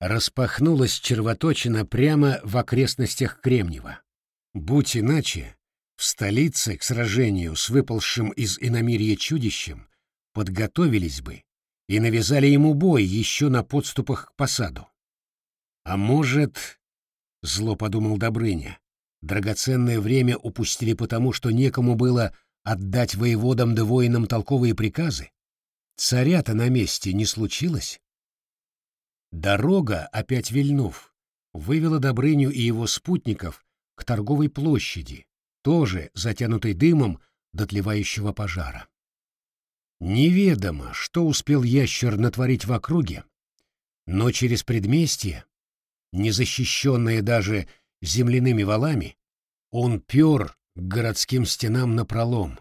распахнулась червоточина прямо в окрестностях Кремнева. Будь иначе, в столице к сражению с выпалшим из иномирья чудищем подготовились бы и навязали ему бой еще на подступах к посаду. А может, — зло подумал Добрыня, — драгоценное время упустили потому, что некому было отдать воеводам да воинам толковые приказы? Царя-то на месте не случилось? Дорога, опять вильнув, вывела Добрыню и его спутников к торговой площади, тоже затянутой дымом дотлевающего пожара. Неведомо, что успел ящер натворить в округе, но через предместье, незащищенное даже земляными валами, он пер к городским стенам напролом,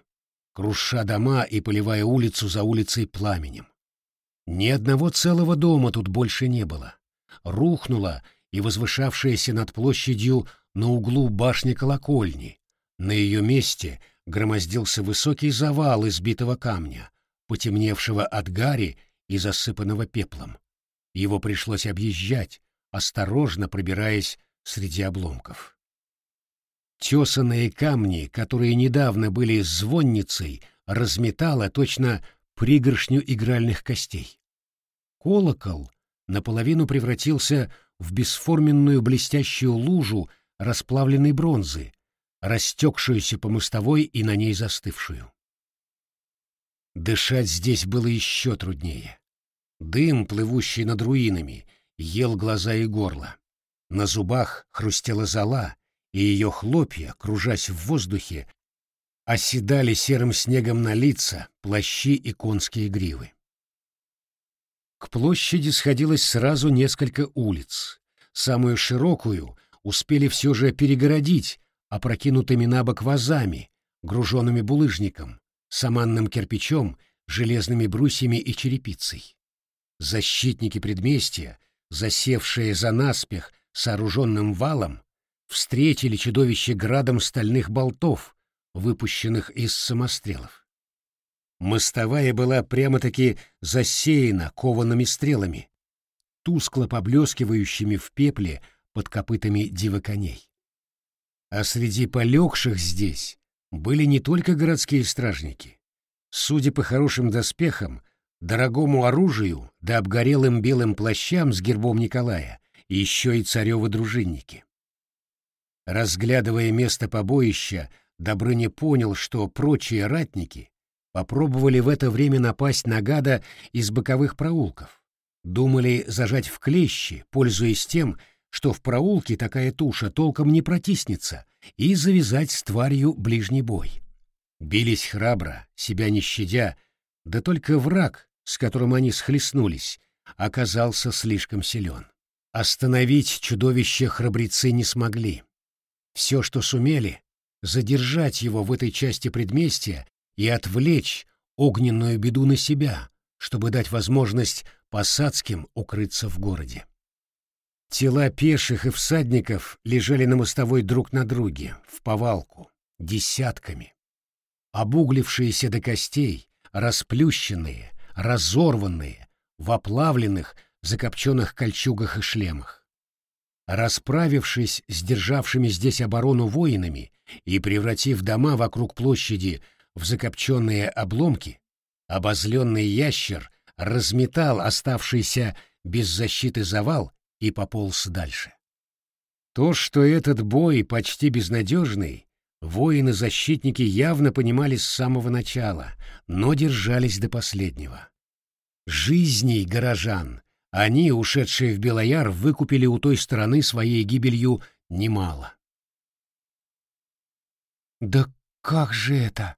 круша дома и поливая улицу за улицей пламенем. Ни одного целого дома тут больше не было. Рухнула и возвышавшаяся над площадью на углу башня колокольни. На ее месте громоздился высокий завал из битого камня, потемневшего от гари и засыпанного пеплом. Его пришлось объезжать, осторожно пробираясь среди обломков. Тесанные камни, которые недавно были звонницей, разметало точно пригоршню игральных костей. Колокол наполовину превратился в бесформенную блестящую лужу расплавленной бронзы, растекшуюся по мостовой и на ней застывшую. Дышать здесь было еще труднее. Дым, плывущий над руинами, ел глаза и горло. На зубах хрустела зола, и ее хлопья, кружась в воздухе, оседали серым снегом на лица, плащи и конские гривы. К площади сходилось сразу несколько улиц. Самую широкую успели все же перегородить опрокинутыми на бок вазами, груженными булыжником, саманным кирпичом, железными брусьями и черепицей. Защитники предместья, засевшие за наспех сооруженным валом, встретили чудовище градом стальных болтов, выпущенных из самострелов. Мостовая была прямо-таки засеяна коваными стрелами, тускло поблескивающими в пепле под копытами дивоконей. А среди полегших здесь были не только городские стражники. Судя по хорошим доспехам, дорогому оружию да обгорелым белым плащам с гербом Николая, еще и царевы дружинники. Разглядывая место побоища, Добрыня понял, что прочие ратники попробовали в это время напасть на гада из боковых проулков. Думали зажать в клещи, пользуясь тем, что в проулке такая туша толком не протиснется, и завязать с тварью ближний бой. Бились храбро, себя не щадя, да только враг, с которым они схлестнулись, оказался слишком силен. Остановить чудовище храбрецы не смогли. Все, что сумели, задержать его в этой части предместья и отвлечь огненную беду на себя, чтобы дать возможность посадским укрыться в городе. Тела пеших и всадников лежали на мостовой друг на друге, в повалку, десятками. Обуглившиеся до костей, расплющенные, разорванные, в оплавленных, закопченных кольчугах и шлемах. Расправившись с державшими здесь оборону воинами и превратив дома вокруг площади в закопченные обломки, обозленный ящер разметал оставшийся без защиты завал и пополз дальше. То, что этот бой почти безнадежный, воины-защитники явно понимали с самого начала, но держались до последнего. Жизней горожан они, ушедшие в Белояр, выкупили у той стороны своей гибелью немало. «Да как же это?»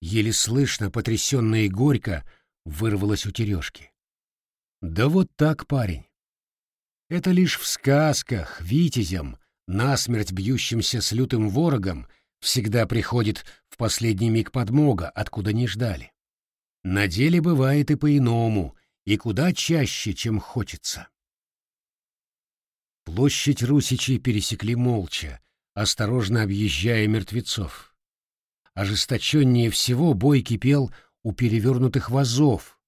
Еле слышно, потрясенно и горько, вырвалось у Терешки. «Да вот так, парень. Это лишь в сказках витязям, насмерть бьющимся с лютым ворогом, всегда приходит в последний миг подмога, откуда не ждали. На деле бывает и по-иному, и куда чаще, чем хочется. Площадь Русичей пересекли молча, осторожно объезжая мертвецов. Ожесточеннее всего бой кипел у перевернутых вазов,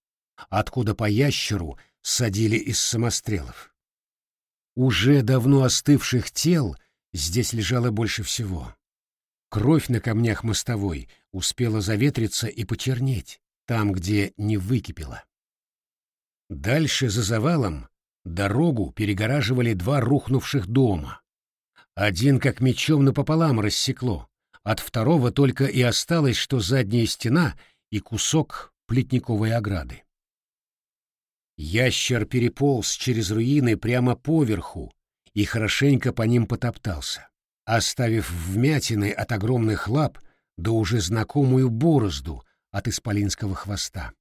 откуда по ящеру садили из самострелов. Уже давно остывших тел здесь лежало больше всего. Кровь на камнях мостовой успела заветриться и почернеть, там, где не выкипела. Дальше за завалом дорогу перегораживали два рухнувших дома. Один как мечом напополам рассекло, от второго только и осталось, что задняя стена и кусок плетниковой ограды. Ящер переполз через руины прямо поверху и хорошенько по ним потоптался, оставив вмятины от огромных лап да уже знакомую борозду от исполинского хвоста.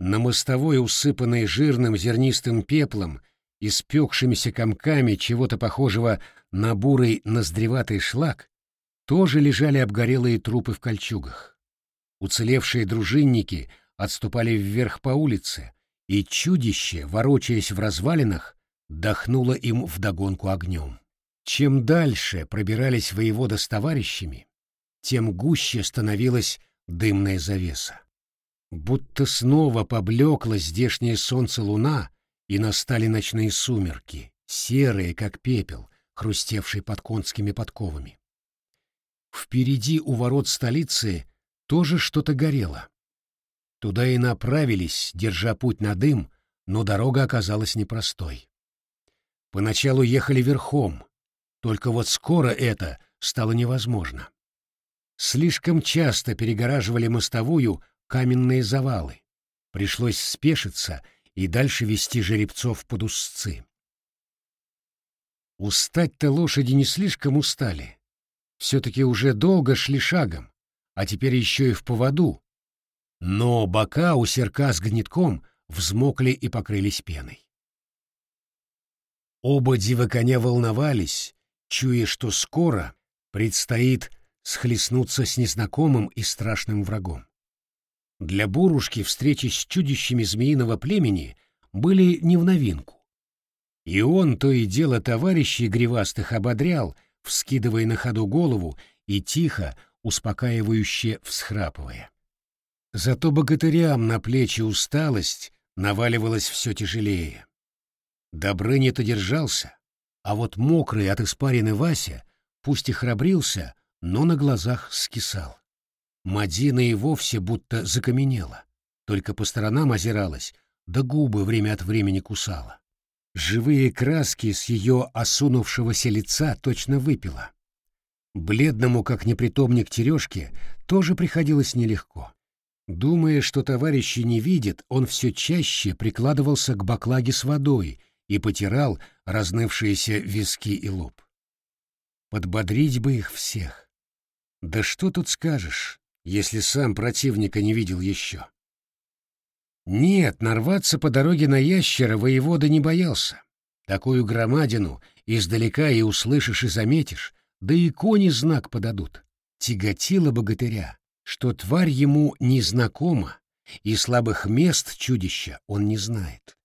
На мостовой, усыпанной жирным зернистым пеплом и спекшимися комками чего-то похожего на бурый ноздреватый шлак, тоже лежали обгорелые трупы в кольчугах. Уцелевшие дружинники отступали вверх по улице, и чудище, ворочаясь в развалинах, дохнуло им вдогонку огнем. Чем дальше пробирались воевода с товарищами, тем гуще становилась дымная завеса. Будто снова поблекло здешнее солнце-луна, и настали ночные сумерки, серые, как пепел, хрустевший под конскими подковами. Впереди у ворот столицы тоже что-то горело. Туда и направились, держа путь на дым, но дорога оказалась непростой. Поначалу ехали верхом, только вот скоро это стало невозможно. Слишком часто перегораживали мостовую каменные завалы. Пришлось спешиться и дальше вести жеребцов под узцы. Устать-то лошади не слишком устали. Все-таки уже долго шли шагом, а теперь еще и в поводу, но бока у серка с гнитком взмокли и покрылись пеной. Оба дива коня волновались, чуя, что скоро предстоит схлестнуться с незнакомым и страшным врагом. Для Бурушки встречи с чудищами змеиного племени были не в новинку. И он то и дело товарищей гривастых ободрял, вскидывая на ходу голову и тихо, успокаивающе всхрапывая. Зато богатырям на плечи усталость наваливалась все тяжелее. Добрыня-то держался, а вот мокрый от испарины Вася, пусть и храбрился, но на глазах скисал. Мадина и вовсе будто закаменела, только по сторонам озиралась, да губы время от времени кусала. Живые краски с ее осунувшегося лица точно выпила. Бледному, как непритомник Терешке, тоже приходилось нелегко. Думая, что товарищи не видят, он все чаще прикладывался к баклаге с водой и потирал разнывшиеся виски и лоб. Подбодрить бы их всех. Да что тут скажешь, если сам противника не видел еще? Нет, нарваться по дороге на ящера воевода не боялся. Такую громадину издалека и услышишь, и заметишь, да и кони знак подадут. Тяготило богатыря что тварь ему незнакома, и слабых мест чудища он не знает.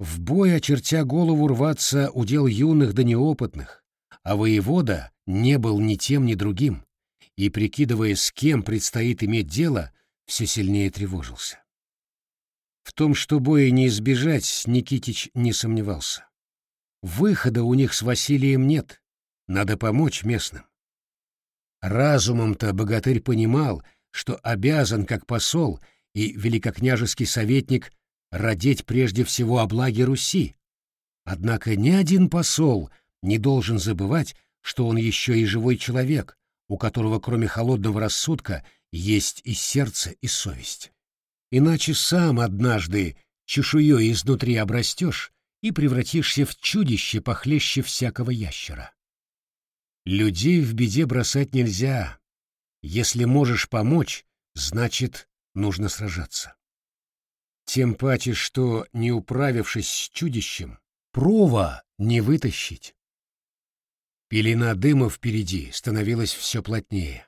В бой, очертя голову, рваться удел юных да неопытных, а воевода не был ни тем, ни другим, и, прикидывая, с кем предстоит иметь дело, все сильнее тревожился. В том, что боя не избежать, Никитич не сомневался. Выхода у них с Василием нет, надо помочь местным. Разумом-то богатырь понимал, что обязан, как посол и великокняжеский советник, родить прежде всего о благе Руси. Однако ни один посол не должен забывать, что он еще и живой человек, у которого кроме холодного рассудка есть и сердце, и совесть. Иначе сам однажды чешуей изнутри обрастешь и превратишься в чудище похлеще всякого ящера. Людей в беде бросать нельзя. Если можешь помочь, значит, нужно сражаться. Тем паче, что, не управившись с чудищем, прова не вытащить. Пелена дыма впереди становилась все плотнее.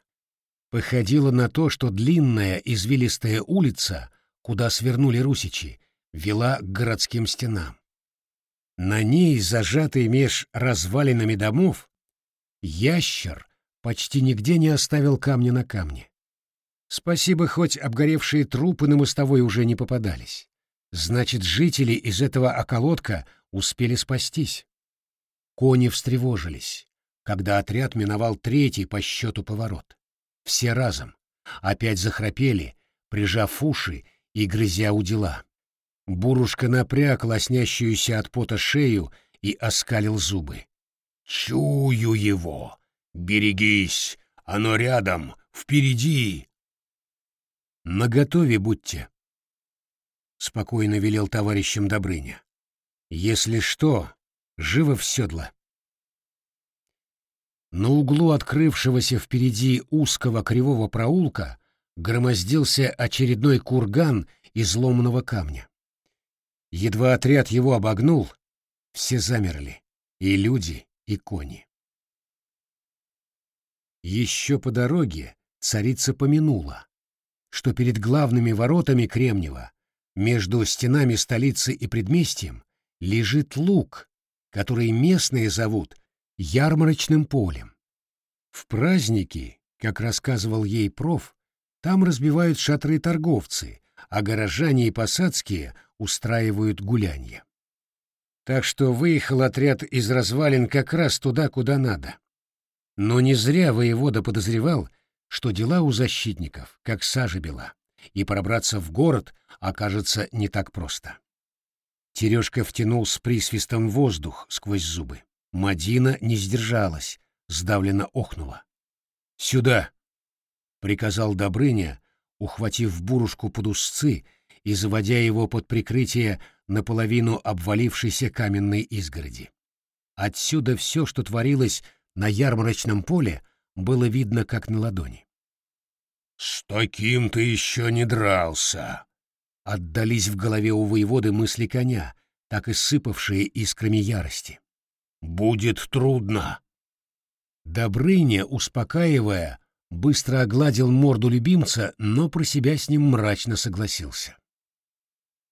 Походило на то, что длинная извилистая улица, куда свернули русичи, вела к городским стенам. На ней, зажатый меж развалинами домов, Ящер почти нигде не оставил камня на камне. Спасибо, хоть обгоревшие трупы на мостовой уже не попадались. Значит, жители из этого околотка успели спастись. Кони встревожились, когда отряд миновал третий по счету поворот. Все разом. Опять захрапели, прижав уши и грызя у дела. Бурушка напряг лоснящуюся от пота шею и оскалил зубы. «Чую его! Берегись! Оно рядом! Впереди!» «Наготове будьте!» — спокойно велел товарищам Добрыня. «Если что, живо в седло!» На углу открывшегося впереди узкого кривого проулка громоздился очередной курган из ломаного камня. Едва отряд его обогнул, все замерли, и люди, и кони. Еще по дороге царица помянула, что перед главными воротами Кремнева, между стенами столицы и предместьем, лежит луг, который местные зовут ярмарочным полем. В праздники, как рассказывал ей проф, там разбивают шатры торговцы, а горожане и посадские устраивают гулянья. Так что выехал отряд из развалин как раз туда, куда надо. Но не зря воевода подозревал, что дела у защитников, как сажа бела, и пробраться в город окажется не так просто. Терешка втянул с присвистом воздух сквозь зубы. Мадина не сдержалась, сдавленно охнула. «Сюда!» — приказал Добрыня, ухватив бурушку под узцы и заводя его под прикрытие наполовину обвалившейся каменной изгороди. Отсюда все, что творилось на ярмарочном поле, было видно как на ладони. «С таким ты еще не дрался!» Отдались в голове у воеводы мысли коня, так и сыпавшие искрами ярости. «Будет трудно!» Добрыня, успокаивая, быстро огладил морду любимца, но про себя с ним мрачно согласился.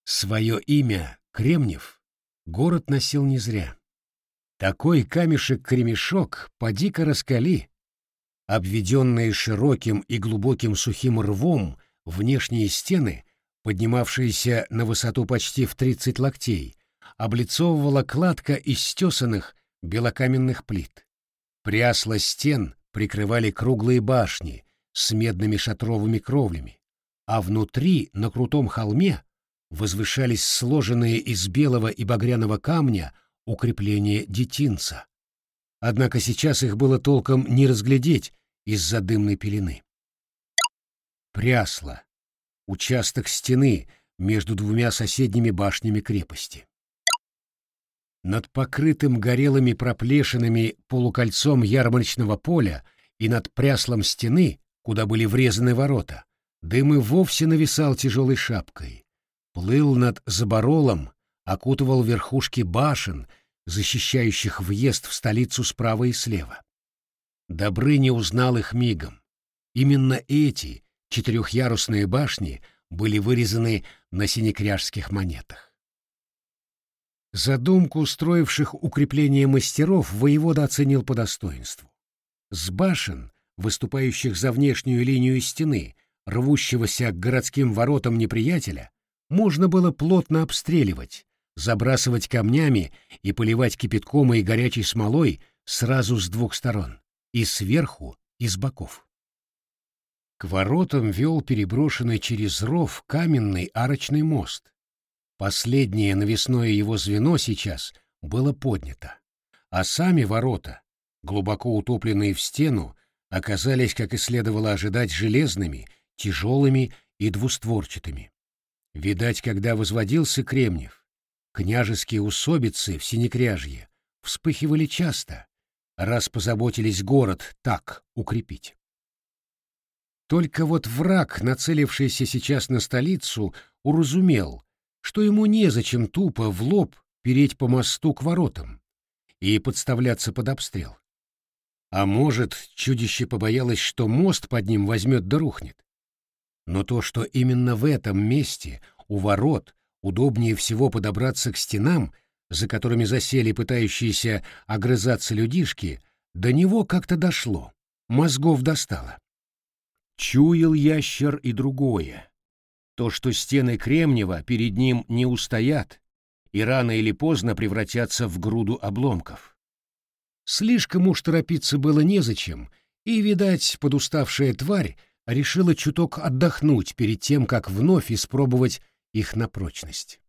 Свое имя, Кремнев, город носил не зря. Такой камешек-кремешок поди-ка раскали. Обведенные широким и глубоким сухим рвом внешние стены, поднимавшиеся на высоту почти в тридцать локтей, облицовывала кладка из стесанных белокаменных плит. Прясла стен прикрывали круглые башни с медными шатровыми кровлями, а внутри, на крутом холме, возвышались сложенные из белого и багряного камня укрепления детинца. Однако сейчас их было толком не разглядеть из-за дымной пелены. Прясло. Участок стены между двумя соседними башнями крепости. Над покрытым горелыми проплешинами полукольцом ярмарочного поля и над пряслом стены, куда были врезаны ворота, дым и вовсе нависал тяжелой шапкой. Плыл над заборолом, окутывал верхушки башен, защищающих въезд в столицу справа и слева. Добрыня узнал их мигом. Именно эти четырехъярусные башни были вырезаны на синекряжских монетах. Задумку устроивших укрепление мастеров воевода оценил по достоинству. С башен, выступающих за внешнюю линию стены, рвущегося к городским воротам неприятеля, можно было плотно обстреливать, забрасывать камнями и поливать кипятком и горячей смолой сразу с двух сторон, и сверху, и с боков. К воротам вел переброшенный через ров каменный арочный мост, Последнее навесное его звено сейчас было поднято, а сами ворота, глубоко утопленные в стену, оказались, как и следовало ожидать, железными, тяжелыми и двустворчатыми. Видать, когда возводился Кремнев, княжеские усобицы в Синекряжье вспыхивали часто, раз позаботились город так укрепить. Только вот враг, нацелившийся сейчас на столицу, уразумел, что ему незачем тупо в лоб переть по мосту к воротам и подставляться под обстрел. А может, чудище побоялось, что мост под ним возьмет да рухнет. Но то, что именно в этом месте, у ворот, удобнее всего подобраться к стенам, за которыми засели пытающиеся огрызаться людишки, до него как-то дошло, мозгов достало. Чуял ящер и другое то, что стены Кремнева перед ним не устоят, и рано или поздно превратятся в груду обломков. Слишком уж торопиться было незачем, и, видать, подуставшая тварь решила чуток отдохнуть перед тем, как вновь испробовать их на прочность.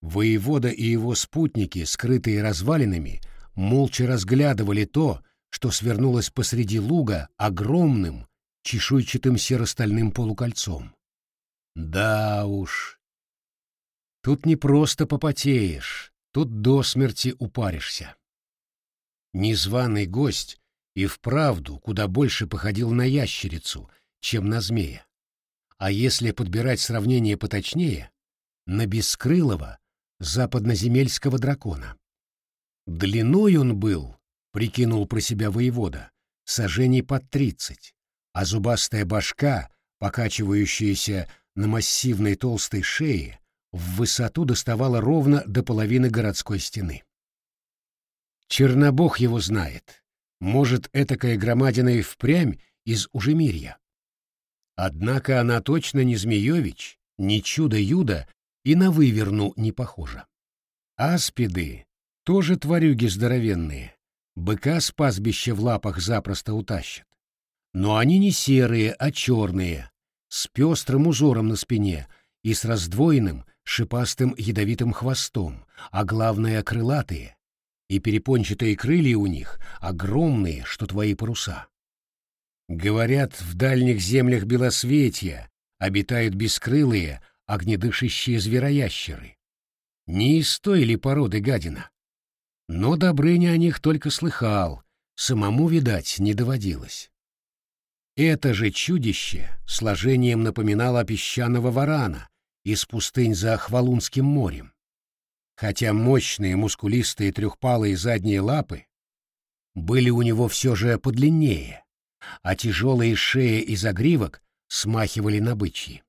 Воевода и его спутники, скрытые развалинами, молча разглядывали то, что свернулось посреди луга огромным, чешуйчатым серо-стальным полукольцом. Да уж, тут не просто попотеешь, тут до смерти упаришься. Незваный гость и вправду куда больше походил на ящерицу, чем на змея. А если подбирать сравнение поточнее, на бескрылого западноземельского дракона. Длиной он был, прикинул про себя воевода, сажений под тридцать, а зубастая башка, покачивающаяся на массивной толстой шее, в высоту доставала ровно до половины городской стены. Чернобог его знает. Может, этакая громадина и впрямь из Ужемирья. Однако она точно не Змеевич, не чудо-юдо и на выверну не похожа. Аспиды тоже тварюги здоровенные, быка с пастбища в лапах запросто утащат. Но они не серые, а черные, с пестрым узором на спине и с раздвоенным, шипастым ядовитым хвостом, а главное — крылатые, и перепончатые крылья у них огромные, что твои паруса. Говорят, в дальних землях Белосветья обитают бескрылые, огнедышащие звероящеры. Не из той ли породы гадина? Но Добрыня о них только слыхал, самому, видать, не доводилось. Это же чудище сложением напоминало песчаного варана из пустынь за Хвалунским морем. Хотя мощные мускулистые трехпалые задние лапы были у него все же подлиннее, а тяжелые шеи и загривок смахивали на бычьи.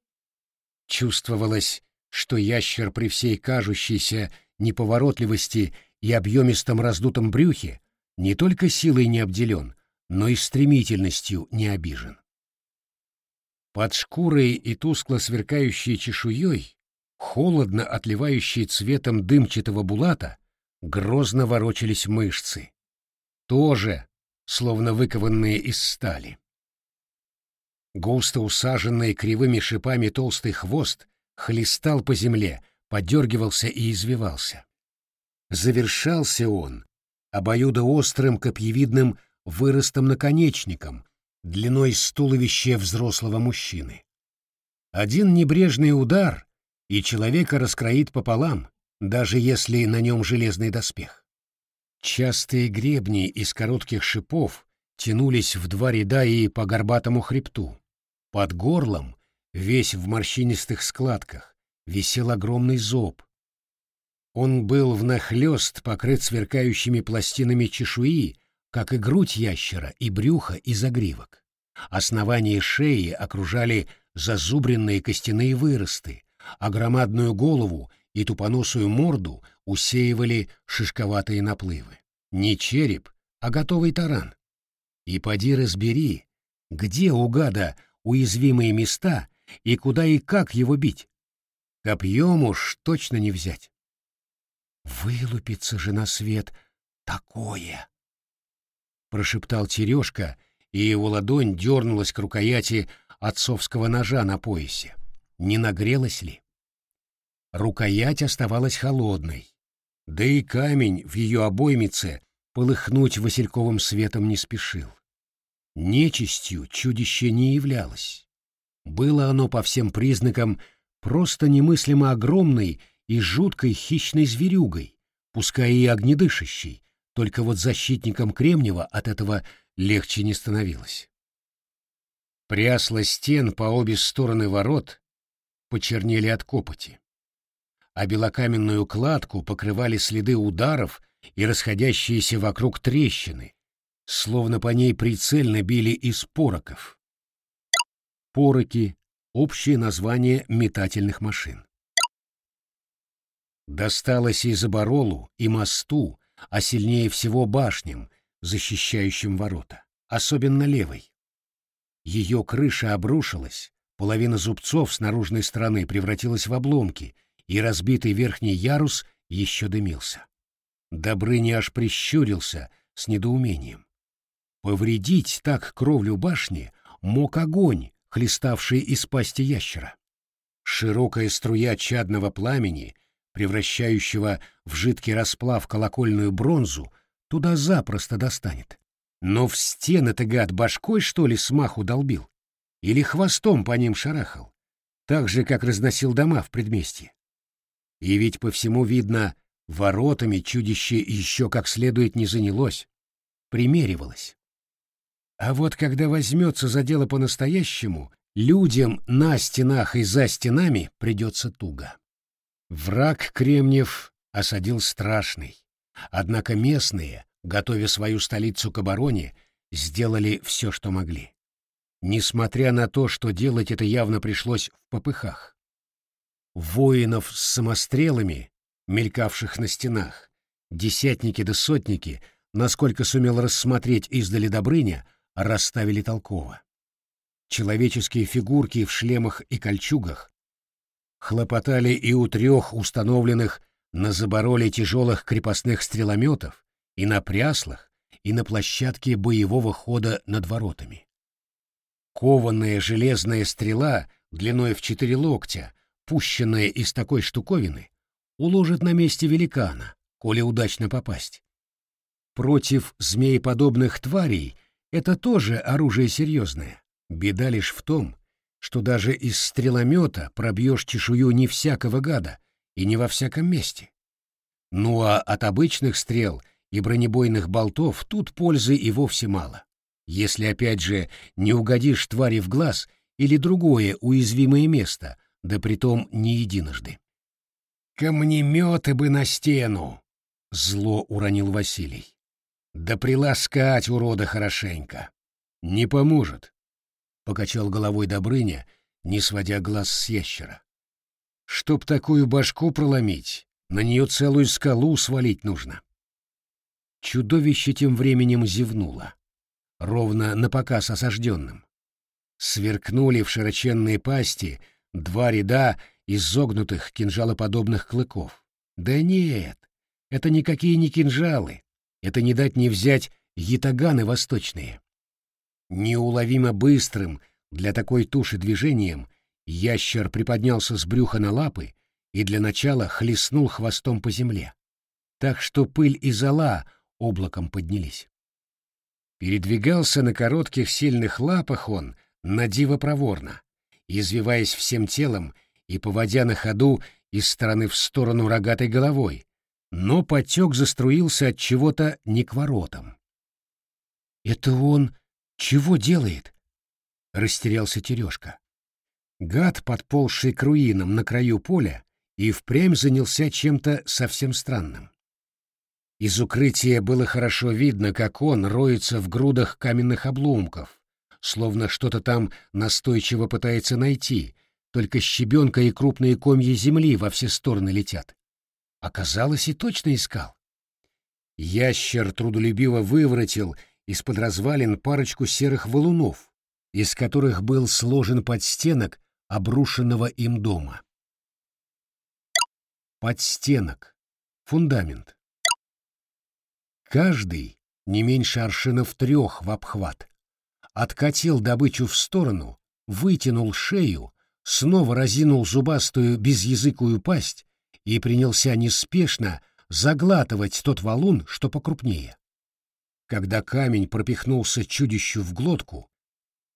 Чувствовалось, что ящер при всей кажущейся неповоротливости и объемистом раздутом брюхе не только силой не обделен, но и стремительностью не обижен. Под шкурой и тускло сверкающей чешуей, холодно отливающей цветом дымчатого булата, грозно ворочались мышцы. Тоже, словно выкованные из стали. Густо усаженный кривыми шипами толстый хвост хлестал по земле, подергивался и извивался. Завершался он обоюдоострым копьевидным выростом-наконечником, длиной с туловища взрослого мужчины. Один небрежный удар, и человека раскроит пополам, даже если на нем железный доспех. Частые гребни из коротких шипов тянулись в два ряда и по горбатому хребту. Под горлом, весь в морщинистых складках, висел огромный зоб. Он был внахлёст покрыт сверкающими пластинами чешуи, как и грудь ящера, и брюхо, и загривок. Основание шеи окружали зазубренные костяные выросты, а громадную голову и тупоносую морду усеивали шишковатые наплывы. Не череп, а готовый таран. И поди разбери, где у гада уязвимые места и куда и как его бить. Копьем уж точно не взять. Вылупится же на свет такое! Прошептал Терешка, и его ладонь дернулась к рукояти отцовского ножа на поясе. Не нагрелась ли? Рукоять оставалась холодной, да и камень в ее обоймице полыхнуть васильковым светом не спешил. Нечистью чудище не являлось. Было оно по всем признакам просто немыслимо огромной и жуткой хищной зверюгой, пускай и огнедышащей, только вот защитником Кремнева от этого легче не становилось. Прясла стен по обе стороны ворот почернели от копоти, а белокаменную кладку покрывали следы ударов и расходящиеся вокруг трещины, словно по ней прицельно били из пороков. Пороки — общее название метательных машин. Досталось и Заборолу, и мосту, а сильнее всего башням, защищающим ворота, особенно левой. Ее крыша обрушилась, половина зубцов с наружной стороны превратилась в обломки, и разбитый верхний ярус еще дымился. Добрыня аж прищурился с недоумением. Повредить так кровлю башни мог огонь, хлеставший из пасти ящера. Широкая струя чадного пламени, превращающего в жидкий расплав колокольную бронзу, туда запросто достанет. Но в стены-то гад башкой, что ли, смаху долбил? Или хвостом по ним шарахал? Так же, как разносил дома в предместье. И ведь по всему видно, воротами чудище еще как следует не занялось, примеривалось. А вот когда возьмется за дело по-настоящему, людям на стенах и за стенами придется туго. Враг Кремнев осадил страшный, однако местные, готовя свою столицу к обороне, сделали все, что могли. Несмотря на то, что делать это явно пришлось в попыхах. Воинов с самострелами, мелькавших на стенах, десятники да сотники, насколько сумел рассмотреть издали Добрыня, расставили толково. Человеческие фигурки в шлемах и кольчугах хлопотали и у трех установленных на забороле тяжелых крепостных стрелометов, и на пряслах, и на площадке боевого хода над воротами. Кованная железная стрела длиной в четыре локтя, пущенная из такой штуковины, уложит на месте великана, коли удачно попасть. Против змееподобных тварей это тоже оружие серьезное. Беда лишь в том, что даже из стреломета пробьешь чешую не всякого гада и не во всяком месте. Ну а от обычных стрел и бронебойных болтов тут пользы и вовсе мало. Если опять же не угодишь твари в глаз или другое уязвимое место, да притом не единожды. «Камнеметы бы на стену!» — зло уронил Василий. «Да приласкать урода хорошенько!» «Не поможет!» — покачал головой Добрыня, не сводя глаз с ящера. «Чтоб такую башку проломить, на нее целую скалу свалить нужно!» Чудовище тем временем зевнуло, ровно на показ осажденным. Сверкнули в широченные пасти два ряда изогнутых кинжалоподобных клыков. Да нет, это никакие не кинжалы, это не дать не взять ятаганы восточные. Неуловимо быстрым для такой туши движением ящер приподнялся с брюха на лапы и для начала хлестнул хвостом по земле, так что пыль и зола облаком поднялись. Передвигался на коротких сильных лапах он на диво проворно, извиваясь всем телом и поводя на ходу из стороны в сторону рогатой головой, но потек заструился от чего-то не к воротам. «Это он чего делает?» — растерялся Терешка. Гад, подползший к руинам на краю поля, и впрямь занялся чем-то совсем странным. Из укрытия было хорошо видно, как он роется в грудах каменных обломков, словно что-то там настойчиво пытается найти, только щебенка и крупные комья земли во все стороны летят. Оказалось, и точно искал. Ящер трудолюбиво выворотил из-под развалин парочку серых валунов, из которых был сложен подстенок обрушенного им дома. Подстенок. Фундамент. Каждый не меньше аршинов трех в обхват. Откатил добычу в сторону, вытянул шею, снова разинул зубастую безязыкую пасть и принялся неспешно заглатывать тот валун, что покрупнее. Когда камень пропихнулся чудищу в глотку,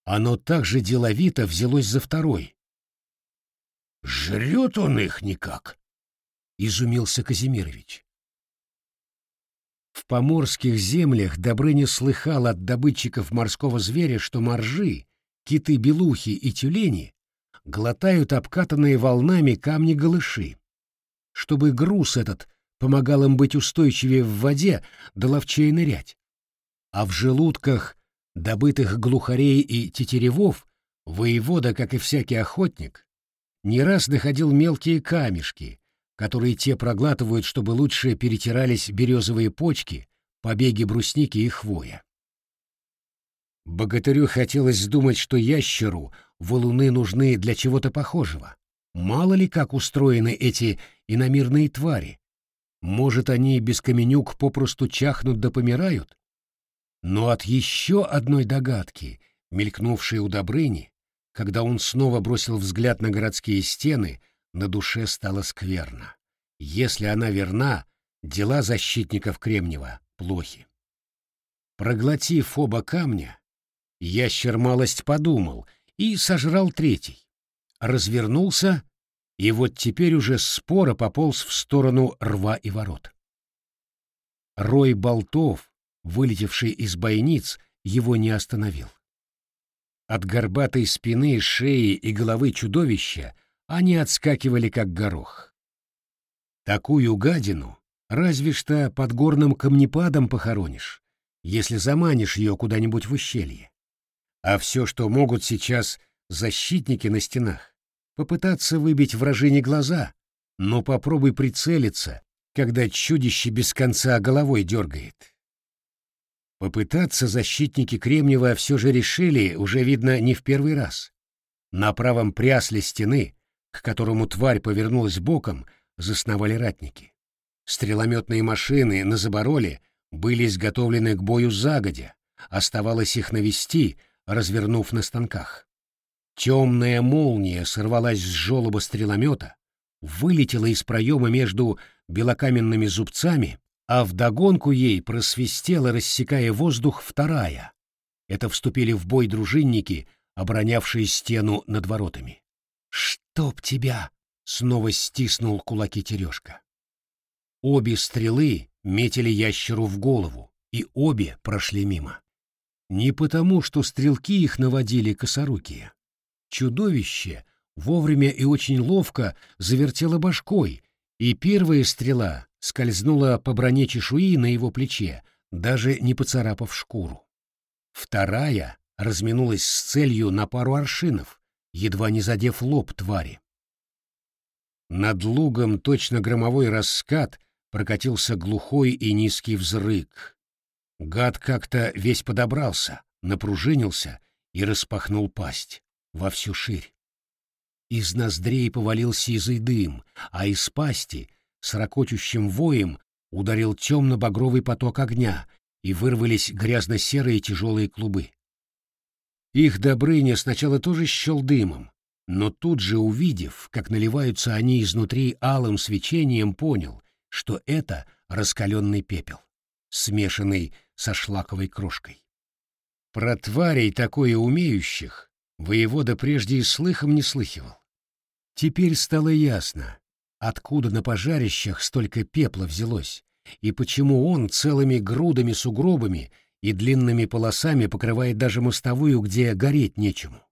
оно также деловито взялось за второй. «Жрет он их никак!» — изумился Казимирович. В поморских землях Добрыня слыхал от добытчиков морского зверя, что моржи, киты-белухи и тюлени глотают обкатанные волнами камни-галыши. Чтобы груз этот помогал им быть устойчивее в воде да ловчее нырять. А в желудках добытых глухарей и тетеревов воевода, как и всякий охотник, не раз находил мелкие камешки, которые те проглатывают, чтобы лучше перетирались березовые почки, побеги брусники и хвоя. Богатырю хотелось думать, что ящеру валуны нужны для чего-то похожего, Мало ли как устроены эти иномирные твари. Может, они без каменюк попросту чахнут да помирают? Но от еще одной догадки, мелькнувшей у Добрыни, когда он снова бросил взгляд на городские стены, на душе стало скверно. Если она верна, дела защитников Кремнева плохи. Проглотив оба камня, ящер малость подумал и сожрал третий, развернулся и вот теперь уже споро пополз в сторону рва и ворот. Рой болтов, вылетевший из бойниц, его не остановил. От горбатой спины, шеи и головы чудовища они отскакивали, как горох. Такую гадину разве что под горным камнепадом похоронишь, если заманишь ее куда-нибудь в ущелье. А все, что могут сейчас защитники на стенах, попытаться выбить вражине глаза, но попробуй прицелиться, когда чудище без конца головой дергает. Попытаться защитники Кремнева все же решили, уже видно, не в первый раз. На правом прясле стены, к которому тварь повернулась боком, засновали ратники. Стрелометные машины на Забороле были изготовлены к бою загодя, оставалось их навести, развернув на станках. Темная молния сорвалась с желоба стреломета, вылетела из проема между белокаменными зубцами, а вдогонку ей просвистела, рассекая воздух, вторая. Это вступили в бой дружинники, оборонявшие стену над воротами. «Чтоб тебя!» — снова стиснул кулаки Терешка. Обе стрелы метили ящеру в голову, и обе прошли мимо. Не потому, что стрелки их наводили косорукие, Чудовище вовремя и очень ловко завертело башкой, и первая стрела скользнула по броне чешуи на его плече, даже не поцарапав шкуру. Вторая разминулась с целью на пару аршинов, едва не задев лоб твари. Над лугом точно громовой раскат прокатился глухой и низкий взрык. Гад как-то весь подобрался, напружинился и распахнул пасть во всю ширь. Из ноздрей повалил сизый дым, а из пасти с ракочущим воем ударил темно-багровый поток огня, и вырвались грязно-серые тяжелые клубы. Их Добрыня сначала тоже щел дымом, но тут же, увидев, как наливаются они изнутри алым свечением, понял, что это раскаленный пепел, смешанный со шлаковой крошкой. Про тварей такое умеющих Воевода прежде и слыхом не слыхивал. Теперь стало ясно, откуда на пожарищах столько пепла взялось, и почему он целыми грудами-сугробами и длинными полосами покрывает даже мостовую, где гореть нечему.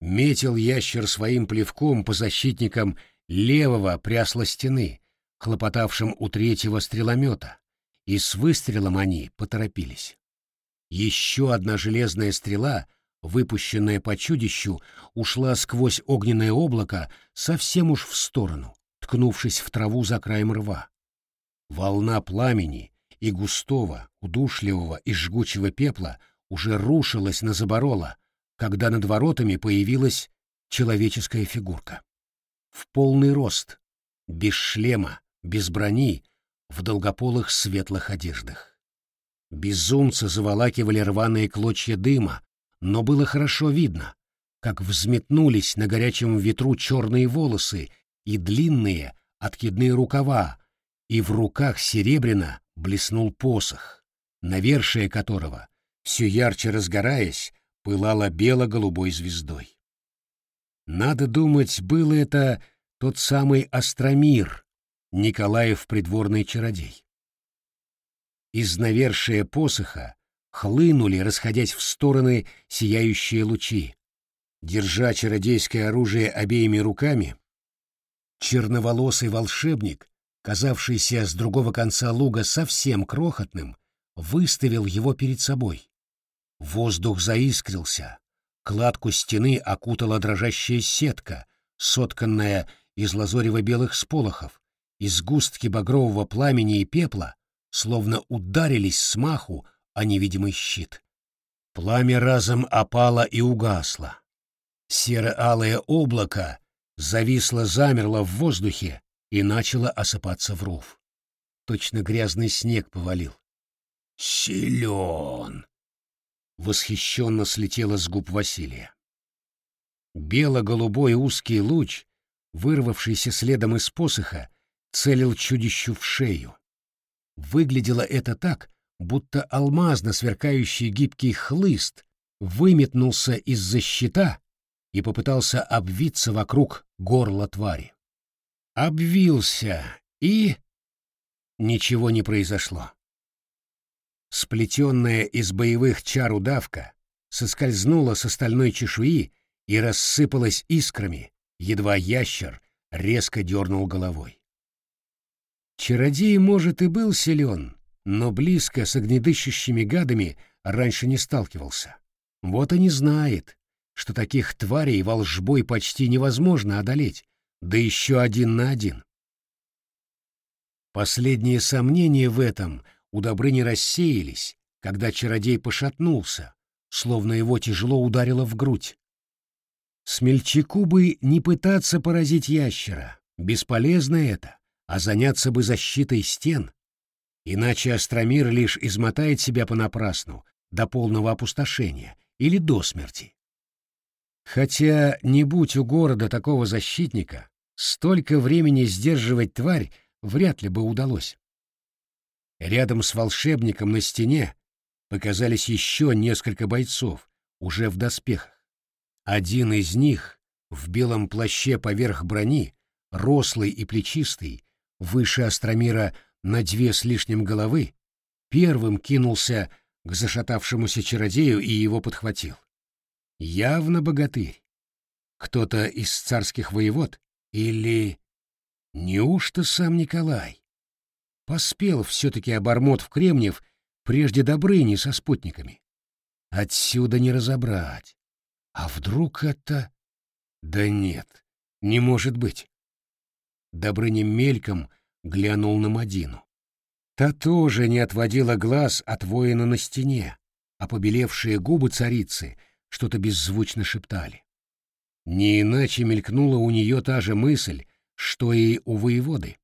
Метил ящер своим плевком по защитникам левого прясла стены, хлопотавшим у третьего стреломета, и с выстрелом они поторопились. Еще одна железная стрела — выпущенная по чудищу, ушла сквозь огненное облако совсем уж в сторону, ткнувшись в траву за краем рва. Волна пламени и густого, удушливого и жгучего пепла уже рушилась на заборола, когда над воротами появилась человеческая фигурка. В полный рост, без шлема, без брони, в долгополых светлых одеждах. Безумцы заволакивали рваные клочья дыма, но было хорошо видно, как взметнулись на горячем ветру черные волосы и длинные откидные рукава, и в руках серебряно блеснул посох, навершие которого, все ярче разгораясь, пылало бело-голубой звездой. Надо думать, был это тот самый Остромир, Николаев придворный чародей. Из навершия посоха хлынули, расходясь в стороны сияющие лучи. Держа чародейское оружие обеими руками, черноволосый волшебник, казавшийся с другого конца луга совсем крохотным, выставил его перед собой. Воздух заискрился, кладку стены окутала дрожащая сетка, сотканная из лазорево-белых сполохов, и сгустки багрового пламени и пепла, словно ударились с маху а невидимый щит. Пламя разом опало и угасло. Серо-алое облако зависла, замерла в воздухе и начала осыпаться в ров. Точно грязный снег повалил. «Силен!» — восхищенно слетела с губ Василия. Бело-голубой узкий луч, вырвавшийся следом из посоха, целил чудищу в шею. Выглядело это так, будто алмазно сверкающий гибкий хлыст выметнулся из-за щита и попытался обвиться вокруг горла твари. Обвился, и... Ничего не произошло. Сплетенная из боевых чар удавка соскользнула с остальной чешуи и рассыпалась искрами, едва ящер резко дернул головой. Чародей, может, и был силен, но близко с огнедыщущими гадами раньше не сталкивался. Вот и не знает, что таких тварей волжбой почти невозможно одолеть, да еще один на один. Последние сомнения в этом у Добрыни рассеялись, когда чародей пошатнулся, словно его тяжело ударило в грудь. Смельчаку бы не пытаться поразить ящера, бесполезно это, а заняться бы защитой стен, иначе Астромир лишь измотает себя понапрасну, до полного опустошения или до смерти. Хотя, не будь у города такого защитника, столько времени сдерживать тварь вряд ли бы удалось. Рядом с волшебником на стене показались еще несколько бойцов, уже в доспехах. Один из них, в белом плаще поверх брони, рослый и плечистый, выше Астромира на две с лишним головы, первым кинулся к зашатавшемуся чародею и его подхватил. Явно богатырь. Кто-то из царских воевод или... Неужто сам Николай? Поспел все-таки обормот в Кремнев прежде Добрыни со спутниками. Отсюда не разобрать. А вдруг это... Да нет, не может быть. Добрыня мельком глянул на Мадину. Та тоже не отводила глаз от воина на стене, а побелевшие губы царицы — что-то беззвучно шептали. Не иначе мелькнула у нее та же мысль, что и у воеводы.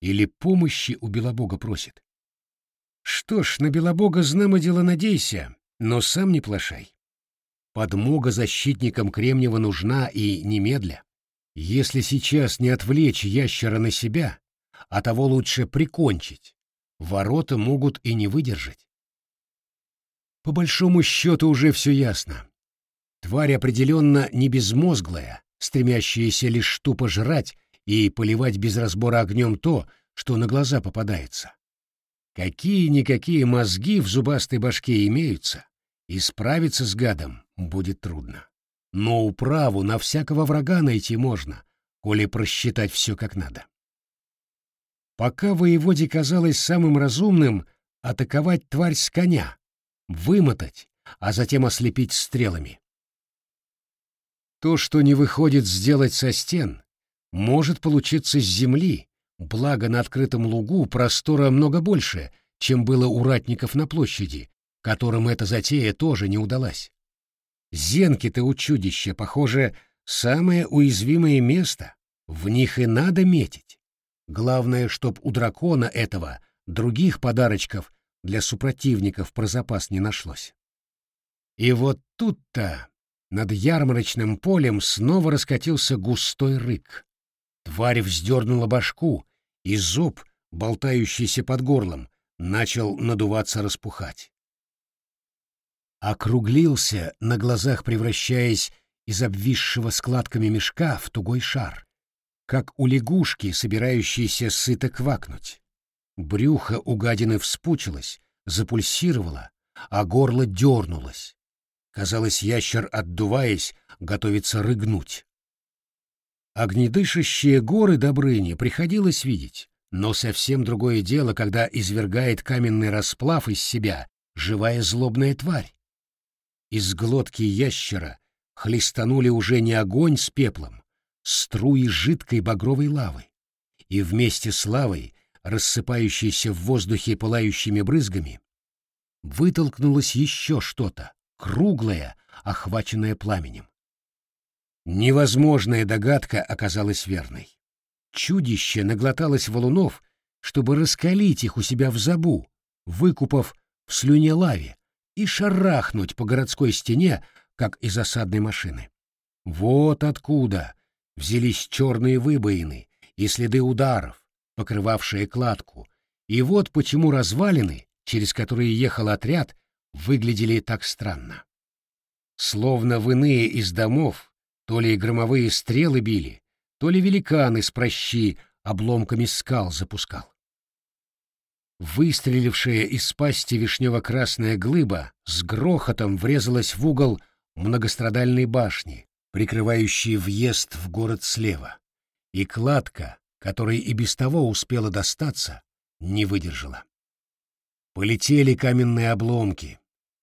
Или помощи у Белобога просит. Что ж, на Белобога знамо дело надейся, но сам не плашай. Подмога защитникам Кремнева нужна и немедля. Если сейчас не отвлечь ящера на себя, а того лучше прикончить, ворота могут и не выдержать. По большому счету уже все ясно. Тварь определенно не безмозглая, стремящаяся лишь тупо жрать и поливать без разбора огнем то, что на глаза попадается. Какие-никакие мозги в зубастой башке имеются, и справиться с гадом будет трудно. Но управу на всякого врага найти можно, коли просчитать все как надо. Пока воеводе казалось самым разумным атаковать тварь с коня, вымотать, а затем ослепить стрелами. То, что не выходит сделать со стен, может получиться с земли, благо на открытом лугу простора много больше, чем было у ратников на площади, которым эта затея тоже не удалась. Зенки-то у чудища, похоже, самое уязвимое место, в них и надо метить. Главное, чтоб у дракона этого других подарочков для супротивников про запас не нашлось. И вот тут-то над ярмарочным полем снова раскатился густой рык. Тварь вздернула башку, и зуб, болтающийся под горлом, начал надуваться распухать. Округлился, на глазах превращаясь из обвисшего складками мешка в тугой шар, как у лягушки, собирающейся сыто квакнуть. Брюхо у гадины вспучилось, запульсировало, а горло дернулось. Казалось, ящер, отдуваясь, готовится рыгнуть. Огнедышащие горы Добрыни приходилось видеть, но совсем другое дело, когда извергает каменный расплав из себя живая злобная тварь. Из глотки ящера хлестанули уже не огонь с пеплом, струи жидкой багровой лавы, и вместе с лавой рассыпающейся в воздухе пылающими брызгами, вытолкнулось еще что-то, круглое, охваченное пламенем. Невозможная догадка оказалась верной. Чудище наглоталось валунов, чтобы раскалить их у себя в забу, выкупав в слюне лаве, и шарахнуть по городской стене, как из осадной машины. Вот откуда взялись черные выбоины и следы ударов, покрывавшие кладку, и вот почему развалины, через которые ехал отряд, выглядели так странно. Словно в иные из домов то ли громовые стрелы били, то ли великаны с прощи обломками скал запускал. Выстрелившая из пасти вишнево-красная глыба с грохотом врезалась в угол многострадальной башни, прикрывающей въезд в город слева, и кладка, которой и без того успела достаться, не выдержала. Полетели каменные обломки,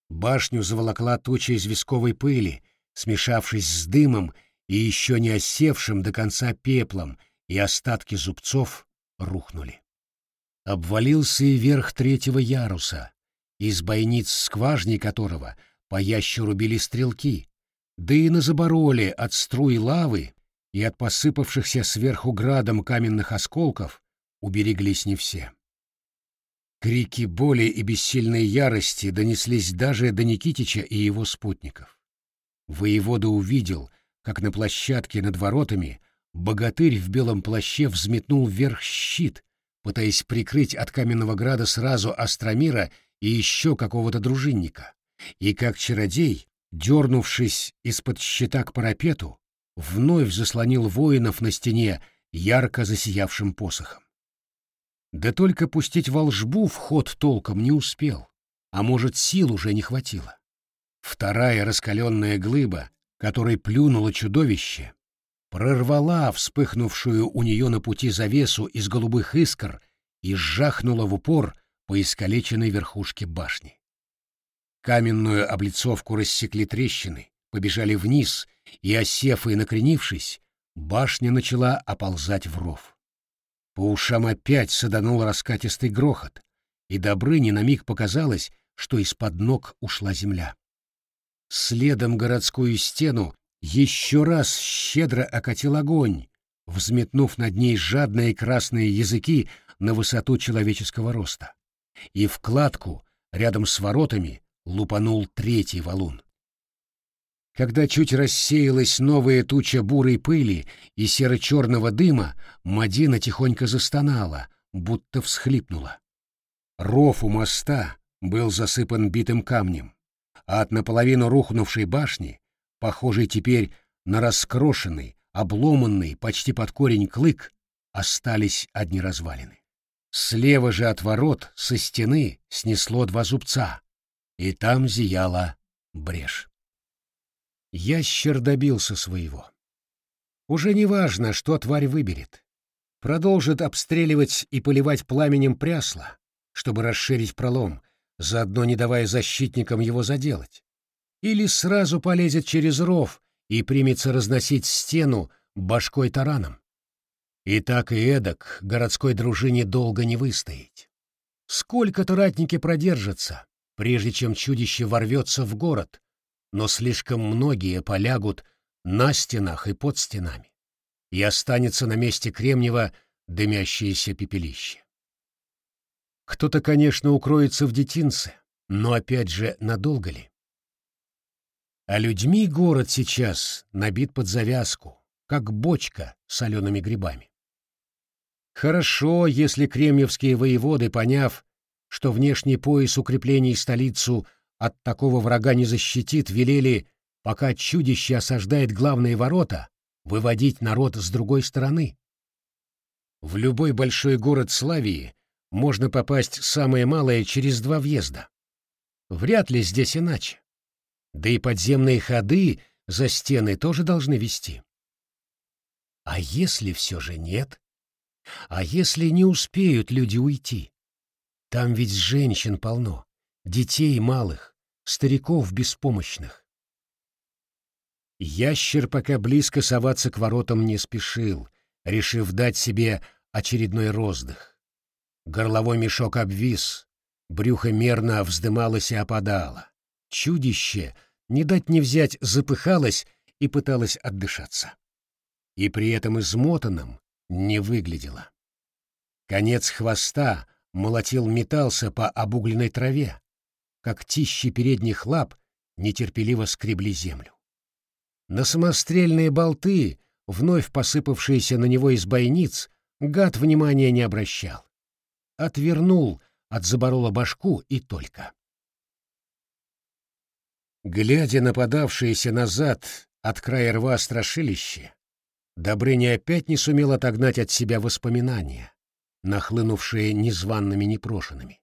башню заволокла туча известковой пыли, смешавшись с дымом и еще не осевшим до конца пеплом, и остатки зубцов рухнули. Обвалился и верх третьего яруса, из бойниц скважни которого по ящеру били стрелки, да и на забороле от струй лавы и от посыпавшихся сверху градом каменных осколков убереглись не все. Крики боли и бессильной ярости донеслись даже до Никитича и его спутников. Воевода увидел, как на площадке над воротами богатырь в белом плаще взметнул вверх щит, пытаясь прикрыть от каменного града сразу Астромира и еще какого-то дружинника, и как чародей, дернувшись из-под щита к парапету, вновь заслонил воинов на стене ярко засиявшим посохом. Да только пустить волжбу в ход толком не успел, а может, сил уже не хватило. Вторая раскаленная глыба, которой плюнуло чудовище, прорвала вспыхнувшую у нее на пути завесу из голубых искр и сжахнула в упор по искалеченной верхушке башни. Каменную облицовку рассекли трещины, побежали вниз, и, осев и накренившись, башня начала оползать в ров. По ушам опять саданул раскатистый грохот, и Добрыне на миг показалось, что из-под ног ушла земля. Следом городскую стену еще раз щедро окатил огонь, взметнув над ней жадные красные языки на высоту человеческого роста. И в кладку, рядом с воротами, лупанул третий валун. Когда чуть рассеялась новая туча бурой пыли и серо-черного дыма, Мадина тихонько застонала, будто всхлипнула. Ров у моста был засыпан битым камнем а от наполовину рухнувшей башни, похожей теперь на раскрошенный, обломанный почти под корень клык, остались одни развалины. Слева же от ворот со стены снесло два зубца, и там зияла брешь. Ящер добился своего. Уже не важно, что тварь выберет. Продолжит обстреливать и поливать пламенем прясла, чтобы расширить пролом, заодно не давая защитникам его заделать. Или сразу полезет через ров и примется разносить стену башкой тараном. И так и эдак городской дружине долго не выстоять. Сколько-то ратники продержатся, прежде чем чудище ворвется в город, но слишком многие полягут на стенах и под стенами, и останется на месте Кремнева дымящееся пепелище. Кто-то, конечно, укроется в детинце, но опять же, надолго ли? А людьми город сейчас набит под завязку, как бочка солеными грибами. Хорошо, если кремлевские воеводы, поняв, что внешний пояс укреплений столицу от такого врага не защитит, велели, пока чудище осаждает главные ворота, выводить народ с другой стороны. В любой большой город Славии можно попасть самое малое через два въезда. Вряд ли здесь иначе. Да и подземные ходы за стены тоже должны вести. А если все же нет? А если не успеют люди уйти? Там ведь женщин полно, детей малых, стариков беспомощных. Ящер пока близко соваться к воротам не спешил, решив дать себе очередной роздых. Горловой мешок обвис, брюхо мерно вздымалось и опадало. Чудище, не дать не взять, запыхалось и пыталась отдышаться. И при этом измотанным не выглядела. Конец хвоста молотил-метался по обугленной траве, как тищи передних лап нетерпеливо скребли землю. На самострельные болты, вновь посыпавшиеся на него из бойниц, гад внимания не обращал. Отвернул от заборола башку и только. Глядя на подавшееся назад от края рва страшилище, Добрыня опять не сумел отогнать от себя воспоминания, нахлынувшие незваными непрошенными.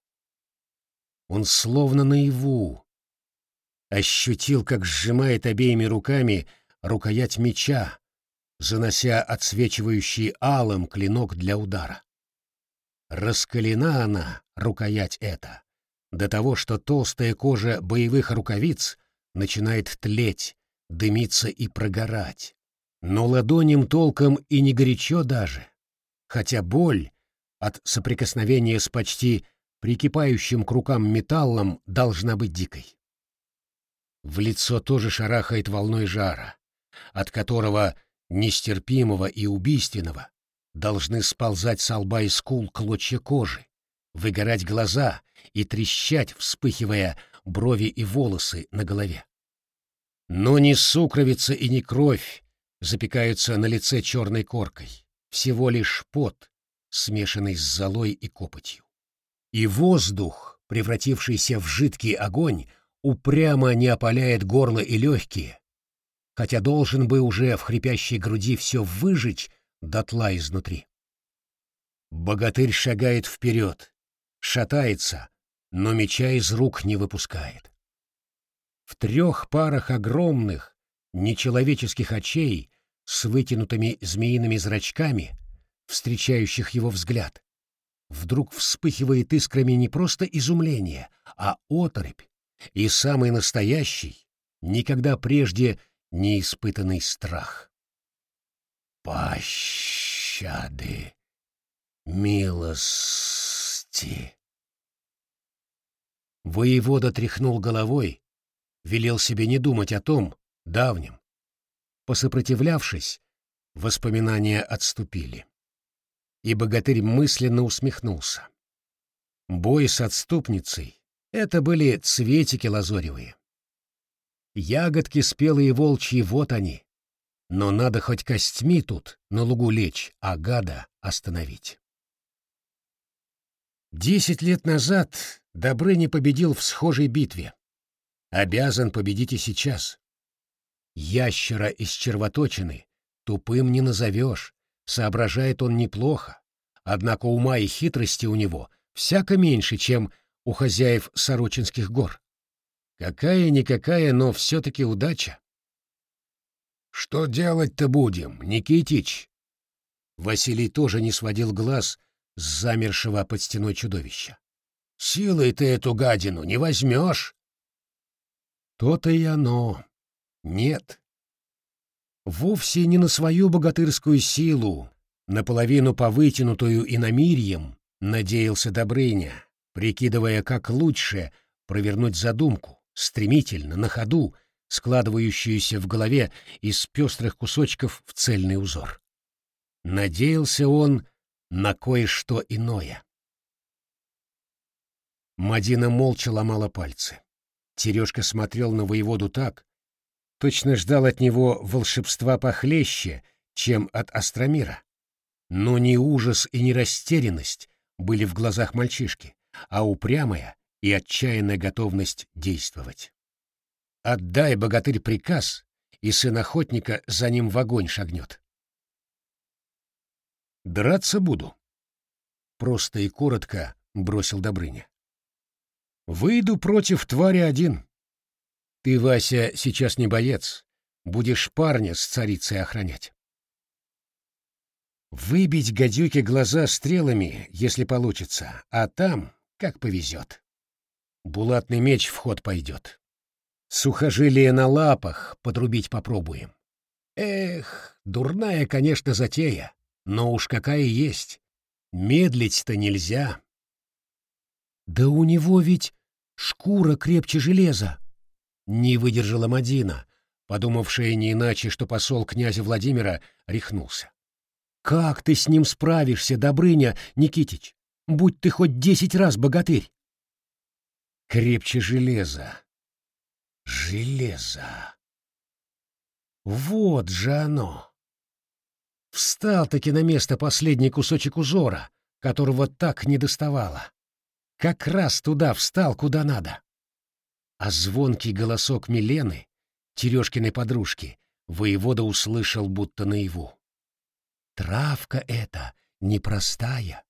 Он словно наяву ощутил, как сжимает обеими руками рукоять меча, занося отсвечивающий алым клинок для удара. Раскалена она, рукоять эта, до того, что толстая кожа боевых рукавиц начинает тлеть, дымиться и прогорать. Но ладоням толком и не горячо даже, хотя боль от соприкосновения с почти прикипающим к рукам металлом должна быть дикой. В лицо тоже шарахает волной жара, от которого, нестерпимого и убийственного, должны сползать с лба и скул клочья кожи, выгорать глаза и трещать, вспыхивая брови и волосы на голове. Но ни сукровица и ни кровь запекаются на лице черной коркой, всего лишь пот, смешанный с золой и копотью. И воздух, превратившийся в жидкий огонь, упрямо не опаляет горло и легкие, хотя должен бы уже в хрипящей груди все выжечь дотла изнутри. Богатырь шагает вперед, шатается, но меча из рук не выпускает. В трех парах огромных, нечеловеческих очей с вытянутыми змеиными зрачками, встречающих его взгляд, вдруг вспыхивает искрами не просто изумление, а оторопь и самый настоящий, никогда прежде не испытанный страх. Пощады, милости. Воевода тряхнул головой, велел себе не думать о том, давнем. Посопротивлявшись, воспоминания отступили. И богатырь мысленно усмехнулся. Бой с отступницей — это были цветики лазоревые. Ягодки спелые волчьи, вот они. Но надо хоть костьми тут на лугу лечь, а гада остановить. Десять лет назад Добрыня победил в схожей битве. Обязан победить и сейчас. Ящера из червоточины тупым не назовешь, соображает он неплохо, однако ума и хитрости у него всяко меньше, чем у хозяев Сорочинских гор. Какая-никакая, но все-таки удача. «Что делать-то будем, Никитич?» Василий тоже не сводил глаз с замершего под стеной чудовища. «Силой ты эту гадину не возьмешь!» То-то и оно. Нет. Вовсе не на свою богатырскую силу, наполовину повытянутую иномирьем, надеялся Добрыня, прикидывая, как лучше провернуть задумку, стремительно, на ходу, складывающуюся в голове из пестрых кусочков в цельный узор. Надеялся он на кое-что иное. Мадина молча ломала пальцы. Терешка смотрел на воеводу так, точно ждал от него волшебства похлеще, чем от Астромира. Но ни ужас и ни растерянность были в глазах мальчишки, а упрямая и отчаянная готовность действовать. Отдай, богатырь, приказ, и сын охотника за ним в огонь шагнет. Драться буду. Просто и коротко бросил Добрыня. Выйду против твари один. Ты, Вася, сейчас не боец. Будешь парня с царицей охранять. Выбить гадюке глаза стрелами, если получится, а там, как повезет. Булатный меч в ход пойдет. Сухожилие на лапах подрубить попробуем. Эх, дурная, конечно, затея, но уж какая есть. Медлить-то нельзя. Да у него ведь шкура крепче железа. Не выдержала Мадина, подумавший не иначе, что посол князя Владимира рехнулся. «Как ты с ним справишься, Добрыня Никитич? Будь ты хоть десять раз богатырь!» «Крепче железа. Железо. Вот же оно!» Встал-таки на место последний кусочек узора, которого так не доставало. Как раз туда встал, куда надо. А звонкий голосок Милены, Терешкиной подружки, воевода услышал будто наяву. Травка эта непростая.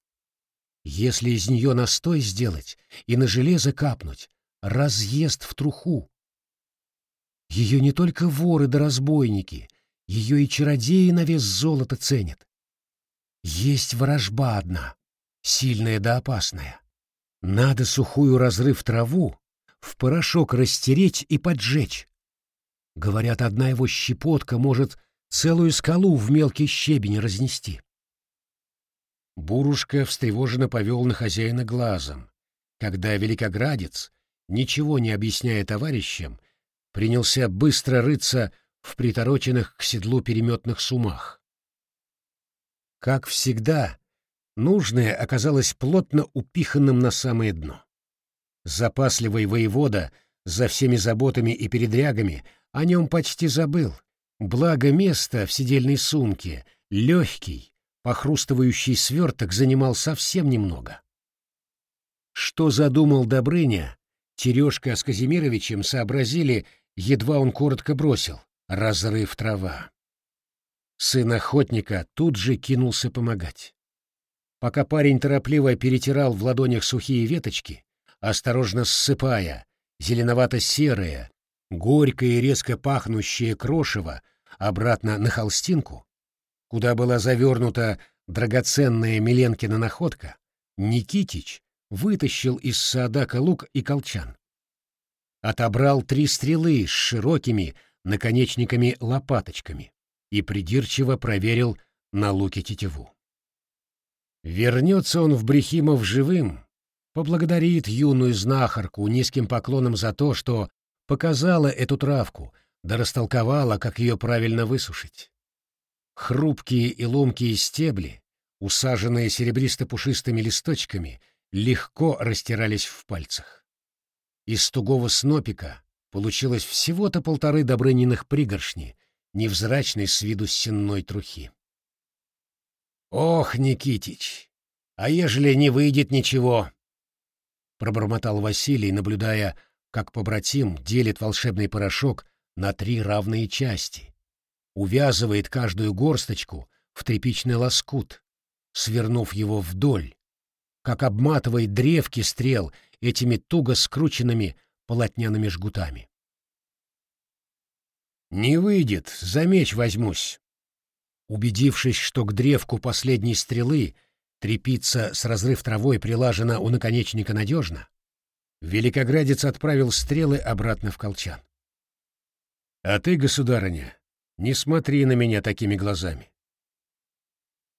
Если из нее настой сделать и на железо капнуть, разъест в труху. Ее не только воры да разбойники — ее и чародеи на вес золота ценят. Есть ворожба одна, сильная да опасная. Надо сухую разрыв траву, в порошок растереть и поджечь. Говорят, одна его щепотка может целую скалу в мелкий щебень разнести. Бурушка встревоженно повел на хозяина глазом, когда великоградец, ничего не объясняя товарищам, принялся быстро рыться в притороченных к седлу переметных сумах. Как всегда, нужное оказалось плотно упиханным на самое дно. Запасливый воевода за всеми заботами и передрягами о нем почти забыл, благо место в сидельной сумке, легкий, похрустывающий сверток занимал совсем немного. Что задумал Добрыня, Терешка с Казимировичем сообразили, едва он коротко бросил разрыв трава. Сын охотника тут же кинулся помогать. Пока парень торопливо перетирал в ладонях сухие веточки, осторожно ссыпая зеленовато-серое, горькое и резко пахнущее крошево обратно на холстинку, куда была завернута драгоценная Миленкина находка, Никитич вытащил из садака лук и колчан. Отобрал три стрелы с широкими, наконечниками-лопаточками и придирчиво проверил на луке тетиву. Вернется он в Брехимов живым, поблагодарит юную знахарку низким поклоном за то, что показала эту травку, да растолковала, как ее правильно высушить. Хрупкие и ломкие стебли, усаженные серебристо-пушистыми листочками, легко растирались в пальцах. Из тугого снопика Получилось всего-то полторы Добрыниных пригоршни, невзрачной с виду сенной трухи. «Ох, Никитич, а ежели не выйдет ничего?» Пробормотал Василий, наблюдая, как побратим делит волшебный порошок на три равные части, увязывает каждую горсточку в тряпичный лоскут, свернув его вдоль, как обматывает древки стрел этими туго скрученными полотняными жгутами. «Не выйдет, за меч возьмусь». Убедившись, что к древку последней стрелы трепица с разрыв травой прилажена у наконечника надежно, Великоградец отправил стрелы обратно в колчан. «А ты, государыня, не смотри на меня такими глазами.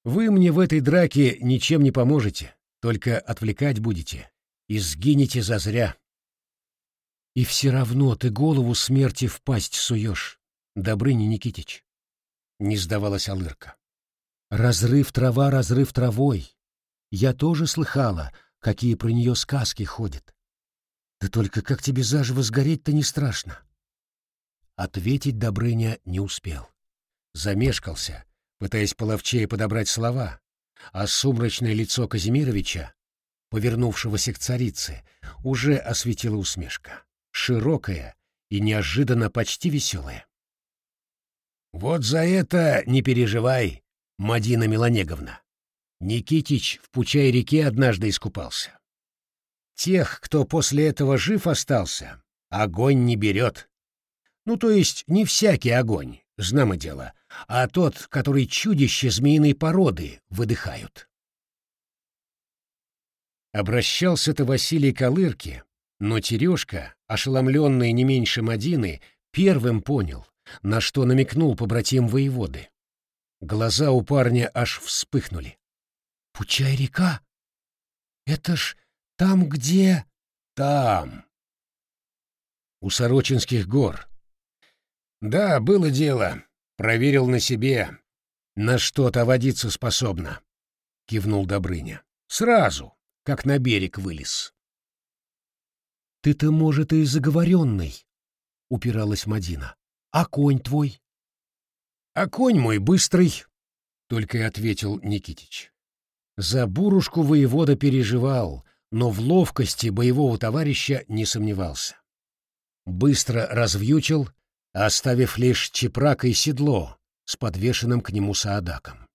Вы мне в этой драке ничем не поможете, только отвлекать будете, и сгинете зазря. И все равно ты голову смерти в пасть суешь, Добрыня Никитич. Не сдавалась Алырка. Разрыв трава, разрыв травой. Я тоже слыхала, какие про нее сказки ходят. Да только как тебе заживо сгореть-то не страшно. Ответить Добрыня не успел. Замешкался, пытаясь половчее подобрать слова, а сумрачное лицо Казимировича, повернувшегося к царице, уже осветила усмешка широкая и неожиданно почти веселая. «Вот за это не переживай, Мадина Меланеговна. Никитич в Пучай-реке однажды искупался. Тех, кто после этого жив остался, огонь не берет. Ну, то есть не всякий огонь, знамо дело, а тот, который чудище змеиной породы выдыхают. Обращался-то Василий к но Терешка, ошеломленный не меньше Мадины, первым понял, на что намекнул побратим воеводы. Глаза у парня аж вспыхнули. «Пучай река? Это ж там, где...» «Там!» «У Сорочинских гор. Да, было дело. Проверил на себе. На что-то водиться способна, — кивнул Добрыня. Сразу, как на берег вылез. Ты-то, может, и заговоренный, — упиралась Мадина. А конь твой? А конь мой быстрый, — только и ответил Никитич. За бурушку воевода переживал, но в ловкости боевого товарища не сомневался. Быстро развьючил, оставив лишь чепрак и седло с подвешенным к нему саадаком.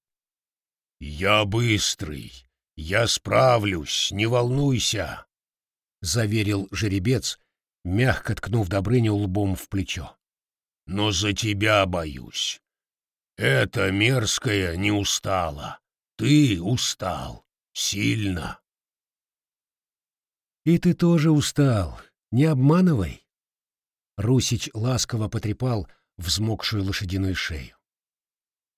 «Я быстрый, я справлюсь, не волнуйся», — заверил жеребец, мягко ткнув Добрыню лбом в плечо. «Но за тебя боюсь. Это мерзкое не устала. Ты устал. Сильно». «И ты тоже устал. Не обманывай», Русич ласково потрепал взмокшую лошадиную шею.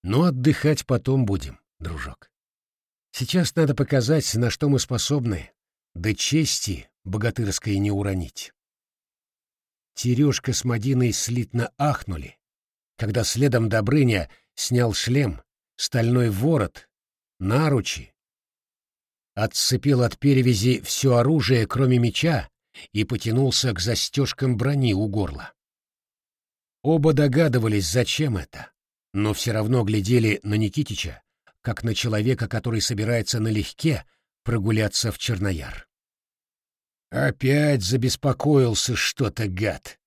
«Но отдыхать потом будем, дружок. Сейчас надо показать, на что мы способны, да чести богатырской не уронить». Терешка с Мадиной слитно ахнули, когда следом Добрыня снял шлем, стальной ворот, наручи, отцепил от перевязи все оружие, кроме меча, и потянулся к застежкам брони у горла. Оба догадывались, зачем это, но все равно глядели на Никитича, как на человека, который собирается налегке прогуляться в Чернояр. «Опять забеспокоился что-то, гад!»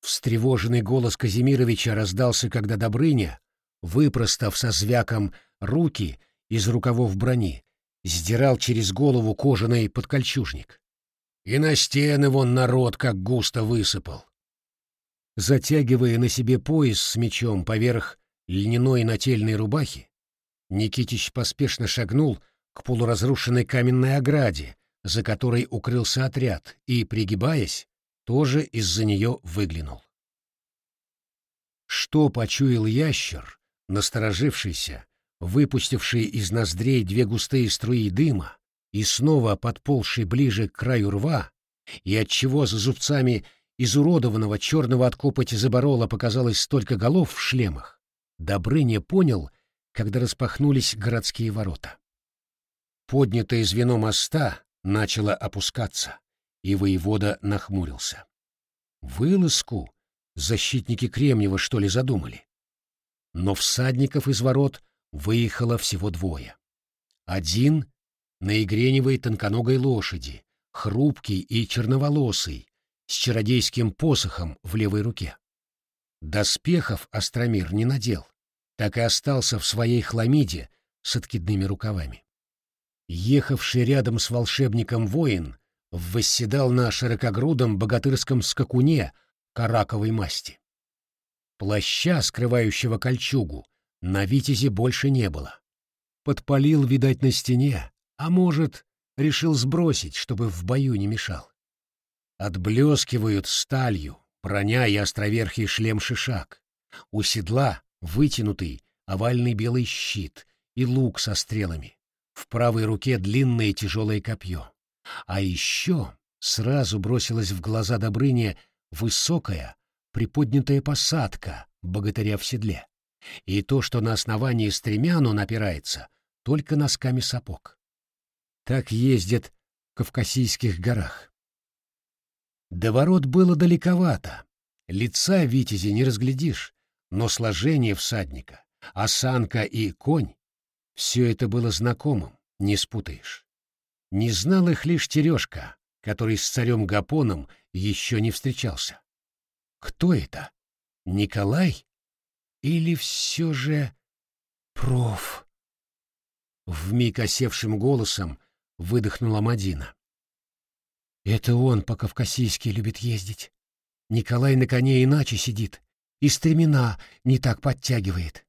Встревоженный голос Казимировича раздался, когда Добрыня, выпростав со звяком руки из рукавов брони, сдирал через голову кожаный подкольчужник. И на стены вон народ как густо высыпал. Затягивая на себе пояс с мечом поверх льняной нательной рубахи, Никитич поспешно шагнул к полуразрушенной каменной ограде, за которой укрылся отряд, и, пригибаясь, тоже из-за нее выглянул. Что почуял ящер, насторожившийся, выпустивший из ноздрей две густые струи дыма, и снова подползший ближе к краю рва, и отчего за зубцами изуродованного черного от копоти заборола показалось столько голов в шлемах, Добрыня понял, когда распахнулись городские ворота. Поднятое звено моста начало опускаться, и воевода нахмурился. Вылазку защитники Кремнева что ли задумали? Но всадников из ворот выехало всего двое. Один на игреневой тонконогой лошади, хрупкий и черноволосый, с чародейским посохом в левой руке. Доспехов Остромир не надел, так и остался в своей хламиде с откидными рукавами. Ехавший рядом с волшебником воин восседал на широкогрудом богатырском скакуне караковой масти. Плаща, скрывающего кольчугу, на витязе больше не было. Подпалил, видать, на стене, а может, решил сбросить, чтобы в бою не мешал. Отблескивают сталью броня и островерхий шлем-шишак. У седла вытянутый овальный белый щит и лук со стрелами. В правой руке длинное тяжелое копье. А еще сразу бросилась в глаза Добрыне высокая, приподнятая посадка богатыря в седле. И то, что на основании стремян он опирается, только носками сапог. Так ездят в Кавказийских горах. До ворот было далековато. Лица Витязи не разглядишь, но сложение всадника, осанка и конь — все это было знакомым, не спутаешь. Не знал их лишь Терешка, который с царем Гапоном еще не встречался. Кто это? Николай? Или все же... проф? Вмиг осевшим голосом выдохнула Мадина. Это он по-кавказийски любит ездить. Николай на коне иначе сидит, и стремена не так подтягивает.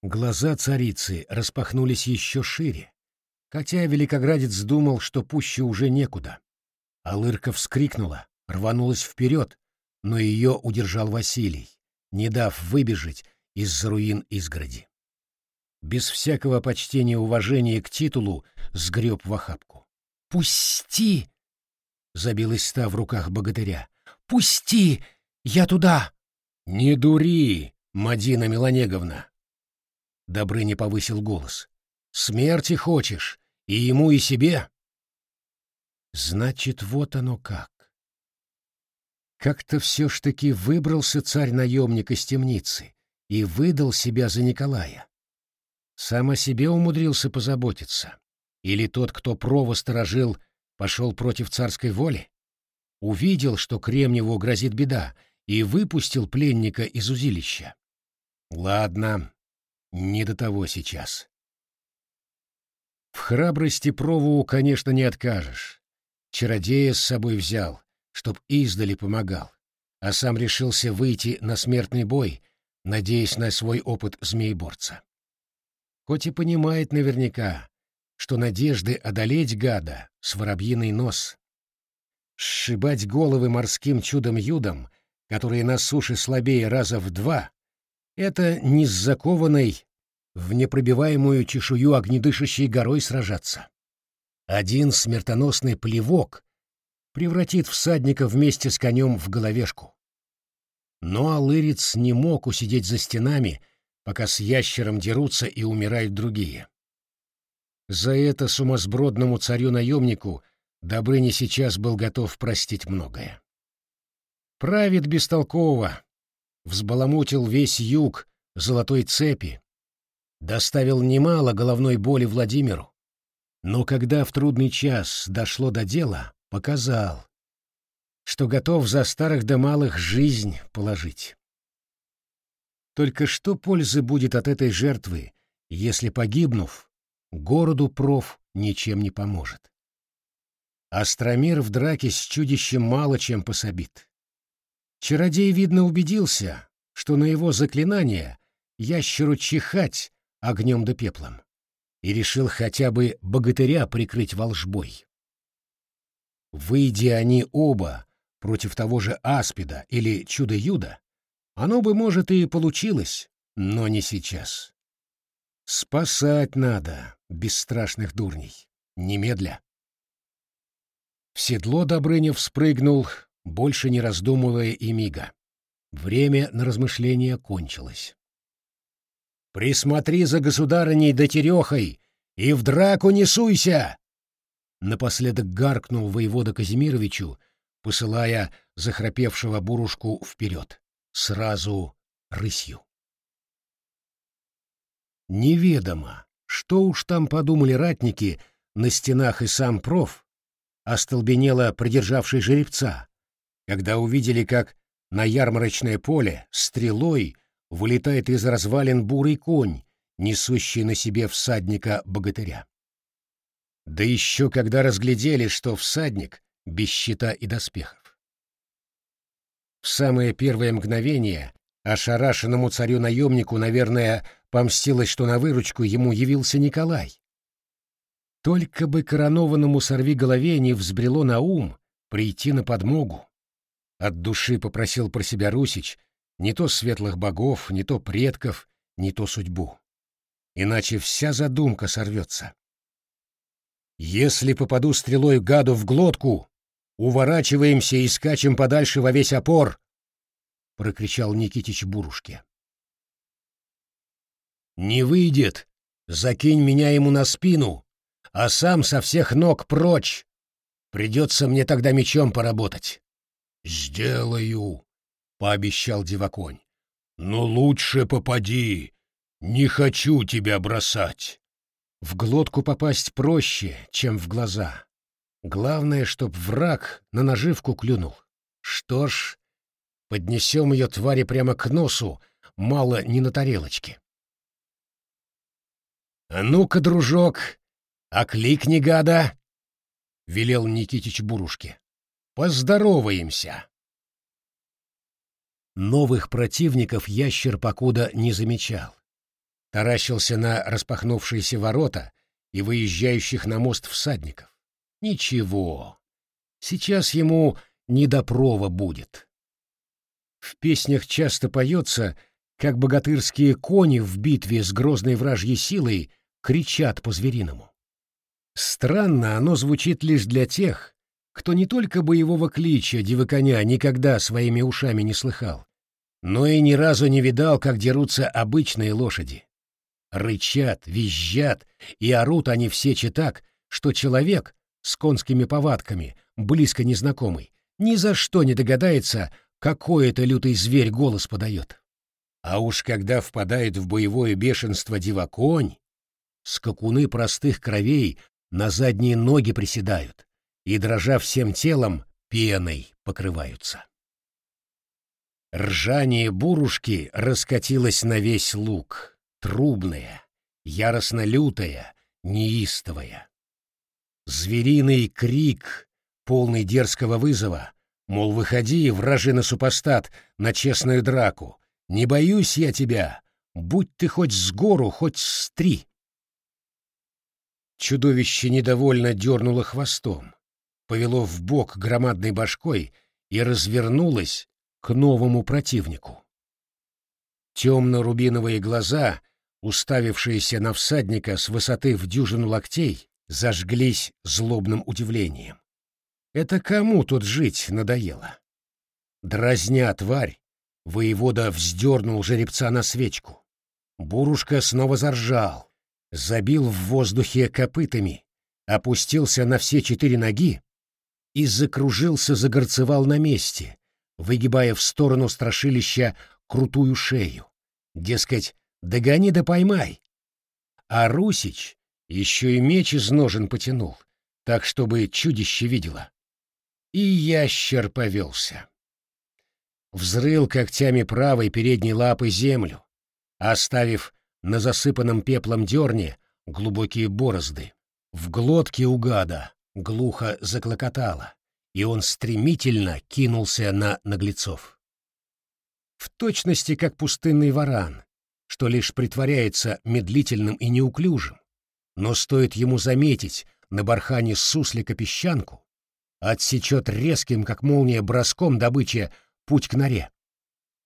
Глаза царицы распахнулись еще шире, хотя великоградец думал, что пуще уже некуда. Алырка вскрикнула, рванулась вперед, но ее удержал Василий, не дав выбежать из-за руин изгороди без всякого почтения и уважения к титулу, сгреб в охапку. «Пусти!» — забилась ста в руках богатыря. «Пусти! Я туда!» Не дури, Мадина Меланеговна. Добрыня повысил голос. Смерти хочешь, и ему, и себе? Значит, вот оно как. Как-то все ж таки выбрался царь-наемник из темницы и выдал себя за Николая. Сам о себе умудрился позаботиться. Или тот, кто прово сторожил, пошел против царской воли? Увидел, что Кремневу грозит беда, и выпустил пленника из узилища. Ладно, не до того сейчас. В храбрости Прову, конечно, не откажешь. Чародея с собой взял, чтоб издали помогал, а сам решился выйти на смертный бой, надеясь на свой опыт змееборца. Хоть и понимает наверняка, что надежды одолеть гада с воробьиный нос, сшибать головы морским чудом-юдом, которые на суше слабее раза в два, это не с закованной в непробиваемую чешую огнедышащей горой сражаться. Один смертоносный плевок превратит всадника вместе с конем в головешку. Но Алырец не мог усидеть за стенами, пока с ящером дерутся и умирают другие. За это сумасбродному царю-наемнику Добрыня сейчас был готов простить многое. Правит бестолково, взбаламутил весь юг золотой цепи, доставил немало головной боли Владимиру, но когда в трудный час дошло до дела, показал, что готов за старых да малых жизнь положить. Только что пользы будет от этой жертвы, если, погибнув, городу проф ничем не поможет. Астромир в драке с чудищем мало чем пособит. Чародей, видно, убедился, что на его заклинание ящеру чихать огнем да пеплом, и решил хотя бы богатыря прикрыть волжбой. Выйдя они оба против того же Аспида или Чудо-Юда, оно бы, может, и получилось, но не сейчас. Спасать надо бесстрашных дурней, немедля. В седло Добрынев спрыгнул, больше не раздумывая и мига. Время на размышления кончилось. «Присмотри за государыней да терехой и в драку не суйся!» Напоследок гаркнул воевода Казимировичу, посылая захрапевшего бурушку вперед, сразу рысью. Неведомо, что уж там подумали ратники на стенах и сам проф, остолбенело придержавший жеребца, когда увидели, как на ярмарочное поле стрелой вылетает из развалин бурый конь, несущий на себе всадника-богатыря. Да еще когда разглядели, что всадник без щита и доспехов. В самое первое мгновение ошарашенному царю-наемнику, наверное, помстилось, что на выручку ему явился Николай. Только бы коронованному сорви-голове не взбрело на ум прийти на подмогу. От души попросил про себя Русич не то светлых богов, не то предков, не то судьбу. Иначе вся задумка сорвется. Если попаду стрелой гаду в глотку, уворачиваемся и скачем подальше во весь опор, — прокричал Никитич Бурушке. «Не выйдет! Закинь меня ему на спину, а сам со всех ног прочь! Придется мне тогда мечом поработать!» «Сделаю», — пообещал Диваконь. «Но лучше попади. Не хочу тебя бросать». В глотку попасть проще, чем в глаза. Главное, чтоб враг на наживку клюнул. Что ж, поднесем ее твари прямо к носу, мало не на тарелочке. «А ну-ка, дружок, окликни гада!» — велел Никитич Бурушке. Поздороваемся. Новых противников ящер покуда не замечал. Таращился на распахнувшиеся ворота и выезжающих на мост всадников. Ничего. Сейчас ему не до прова будет. В песнях часто поется, как богатырские кони в битве с грозной вражьей силой кричат по-звериному. Странно оно звучит лишь для тех, кто не только боевого клича дивы коня никогда своими ушами не слыхал, но и ни разу не видал, как дерутся обычные лошади. Рычат, визжат, и орут они все так, что человек с конскими повадками, близко незнакомый, ни за что не догадается, какой это лютый зверь голос подает. А уж когда впадает в боевое бешенство диваконь, скакуны простых кровей на задние ноги приседают и, дрожа всем телом, пеной покрываются. Ржание бурушки раскатилось на весь луг, трубное, яростно лютое, неистовое. Звериный крик, полный дерзкого вызова, мол, выходи, вражина супостат, на честную драку, не боюсь я тебя, будь ты хоть с гору, хоть с три. Чудовище недовольно дернуло хвостом, повело в бок громадной башкой и развернулось к новому противнику. Темно-рубиновые глаза, уставившиеся на всадника с высоты в дюжину локтей, зажглись злобным удивлением. Это кому тут жить надоело? Дразня тварь, воевода вздернул жеребца на свечку. Бурушка снова заржал, забил в воздухе копытами, опустился на все четыре ноги и закружился, загорцевал на месте, выгибая в сторону страшилища крутую шею. Дескать, догони да поймай. А Русич еще и меч из ножен потянул, так, чтобы чудище видело. И ящер повелся. Взрыл когтями правой передней лапы землю, оставив на засыпанном пеплом дерне глубокие борозды. В глотке у гада глухо заклокотало, и он стремительно кинулся на наглецов. В точности как пустынный варан, что лишь притворяется медлительным и неуклюжим, но стоит ему заметить на бархане суслика песчанку, отсечет резким, как молния, броском добычи путь к норе,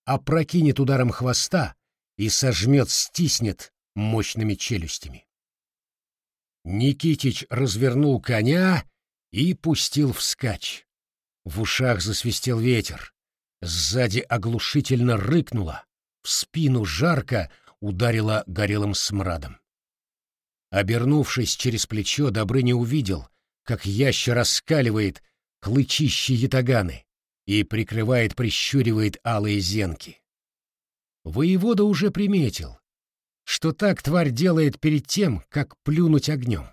опрокинет ударом хвоста и сожмет, стиснет мощными челюстями. Никитич развернул коня и пустил вскачь. В ушах засвистел ветер, сзади оглушительно рыкнуло, в спину жарко ударило горелым смрадом. Обернувшись через плечо, Добрыня увидел, как ящер раскаливает клычищи ятаганы и прикрывает, прищуривает алые зенки. Воевода уже приметил, что так тварь делает перед тем, как плюнуть огнем.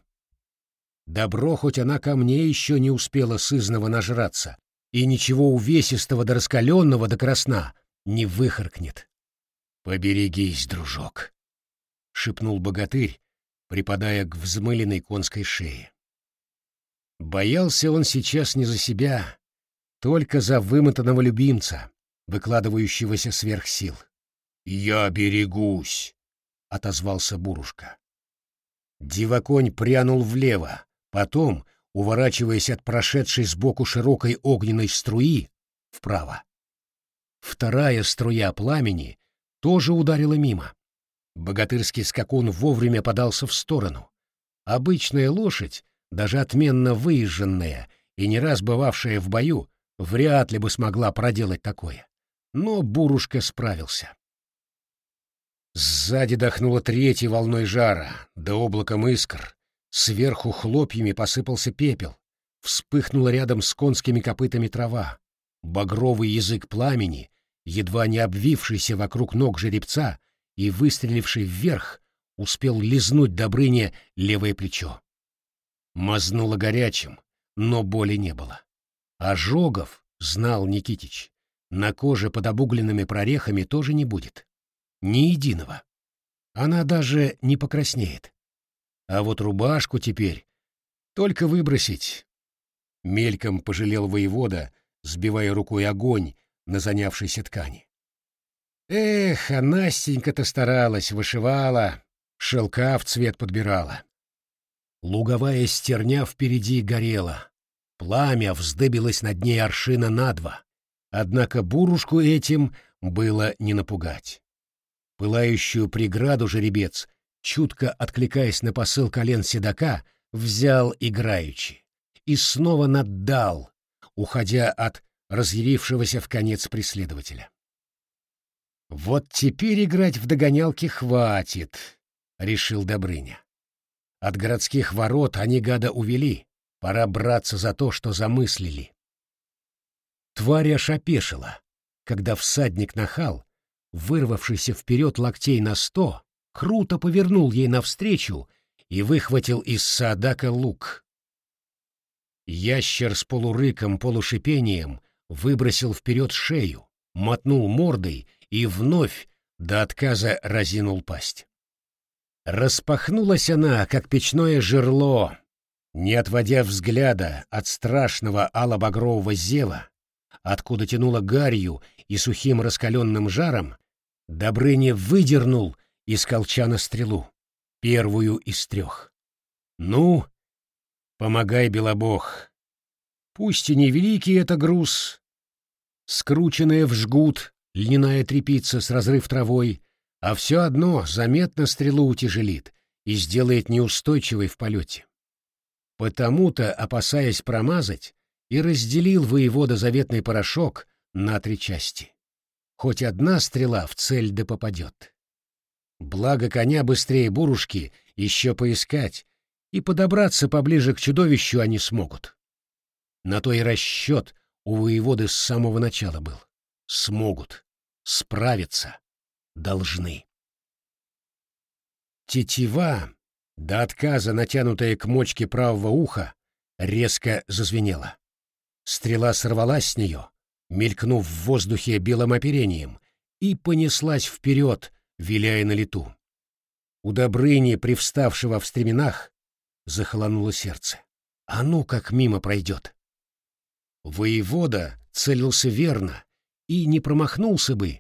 Добро, хоть она ко мне еще не успела сызново нажраться, и ничего увесистого до раскаленного до красна не выхаркнет. «Поберегись, дружок», — шепнул богатырь, припадая к взмыленной конской шее. Боялся он сейчас не за себя, только за вымотанного любимца, выкладывающегося сверх сил. «Я берегусь», — отозвался Бурушка. Диваконь прянул влево, потом, уворачиваясь от прошедшей сбоку широкой огненной струи, вправо. Вторая струя пламени тоже ударила мимо. Богатырский скакун вовремя подался в сторону. Обычная лошадь, даже отменно выезженная и не раз бывавшая в бою, вряд ли бы смогла проделать такое. Но Бурушка справился. Сзади дохнуло третьей волной жара, да облаком искр. Сверху хлопьями посыпался пепел. Вспыхнула рядом с конскими копытами трава. Багровый язык пламени, едва не обвившийся вокруг ног жеребца и выстреливший вверх, успел лизнуть Добрыне левое плечо. Мазнуло горячим, но боли не было. Ожогов, знал Никитич, на коже под обугленными прорехами тоже не будет. Ни единого. Она даже не покраснеет. А вот рубашку теперь только выбросить. Мельком пожалел воевода, сбивая рукой огонь на занявшейся ткани. Эх, а Настенька-то старалась, вышивала, шелка в цвет подбирала. Луговая стерня впереди горела. Пламя вздыбилось над ней аршина на два. Однако бурушку этим было не напугать. Пылающую преграду жеребец, чутко откликаясь на посыл колен седока, взял играючи и снова наддал, уходя от разъярившегося в конец преследователя. Вот теперь играть в догонялки хватит, решил Добрыня. От городских ворот они гада увели, пора браться за то, что замыслили. Тварь аж когда всадник нахал, вырвавшийся вперед локтей на сто, круто повернул ей навстречу и выхватил из садака лук. Ящер с полурыком, полушипением выбросил вперед шею, мотнул мордой и вновь до отказа разинул пасть. Распахнулась она, как печное жерло, не отводя взгляда от страшного алобагрового зева, откуда тянуло гарью и сухим раскаленным жаром, Добрыня выдернул из колчана стрелу, первую из трех. «Ну, помогай, Белобог. Пусть и не великий это груз, скрученная в жгут льняная трепица с разрыв травой, а все одно заметно стрелу утяжелит и сделает неустойчивой в полете. Потому-то, опасаясь промазать, и разделил воевода заветный порошок на три части. Хоть одна стрела в цель да попадет. Благо коня быстрее бурушки еще поискать, и подобраться поближе к чудовищу они смогут. На то и расчет у воеводы с самого начала был. Смогут, справиться, должны. Тетива, до отказа натянутая к мочке правого уха, резко зазвенела. Стрела сорвалась с нее, мелькнув в воздухе белым оперением, и понеслась вперед, виляя на лету. У Добрыни, привставшего в стременах, захолонуло сердце. А ну как мимо пройдет. Воевода целился верно и не промахнулся бы,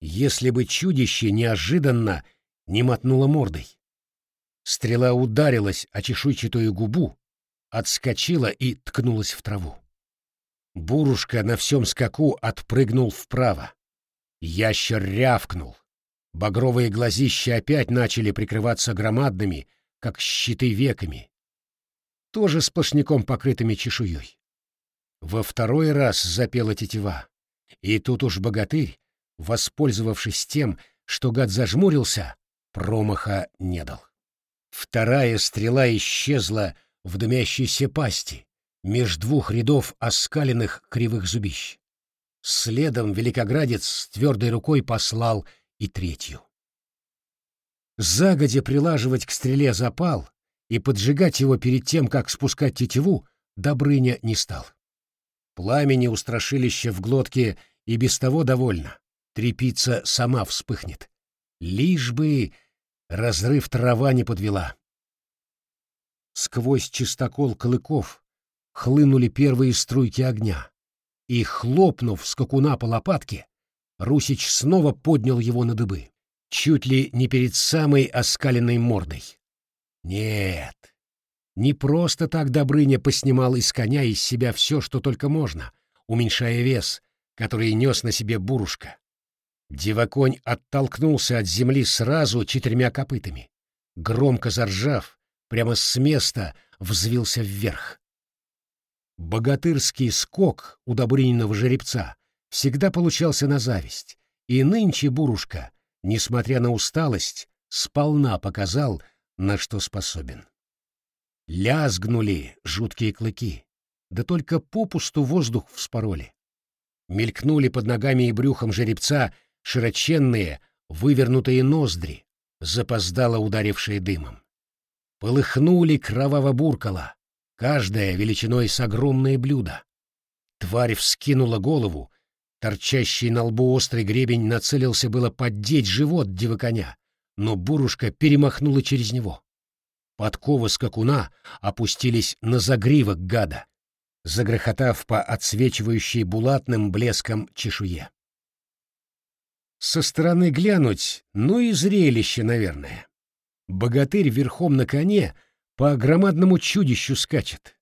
если бы чудище неожиданно не мотнуло мордой. Стрела ударилась о чешуйчатую губу, отскочила и ткнулась в траву. Бурушка на всем скаку отпрыгнул вправо. Ящер рявкнул. Багровые глазища опять начали прикрываться громадными, как щиты веками, тоже сплошняком покрытыми чешуей. Во второй раз запела тетива, и тут уж богатырь, воспользовавшись тем, что гад зажмурился, промаха не дал. Вторая стрела исчезла в дымящейся пасти, меж двух рядов оскаленных кривых зубищ. Следом великоградец твердой рукой послал и третью. Загодя прилаживать к стреле запал и поджигать его перед тем, как спускать тетиву, Добрыня не стал. Пламени у страшилища в глотке и без того довольно. Трепица сама вспыхнет. Лишь бы разрыв трава не подвела. Сквозь чистокол клыков хлынули первые струйки огня, и, хлопнув скакуна по лопатке, Русич снова поднял его на дыбы, чуть ли не перед самой оскаленной мордой. Нет, не просто так Добрыня поснимал из коня из себя все, что только можно, уменьшая вес, который нес на себе бурушка. Диваконь оттолкнулся от земли сразу четырьмя копытами. Громко заржав, прямо с места взвился вверх. Богатырский скок у Добрыниного жеребца всегда получался на зависть, и нынче Бурушка, несмотря на усталость, сполна показал, на что способен. Лязгнули жуткие клыки, да только попусту воздух вспороли. Мелькнули под ногами и брюхом жеребца широченные, вывернутые ноздри, запоздало ударившие дымом. Полыхнули кроваво-буркало, каждая величиной с огромное блюдо. Тварь вскинула голову, торчащий на лбу острый гребень нацелился было поддеть живот дивоконя, но бурушка перемахнула через него. Подковы скакуна опустились на загривок гада, загрохотав по отсвечивающей булатным блеском чешуе. Со стороны глянуть, ну и зрелище, наверное. Богатырь верхом на коне по громадному чудищу скачет.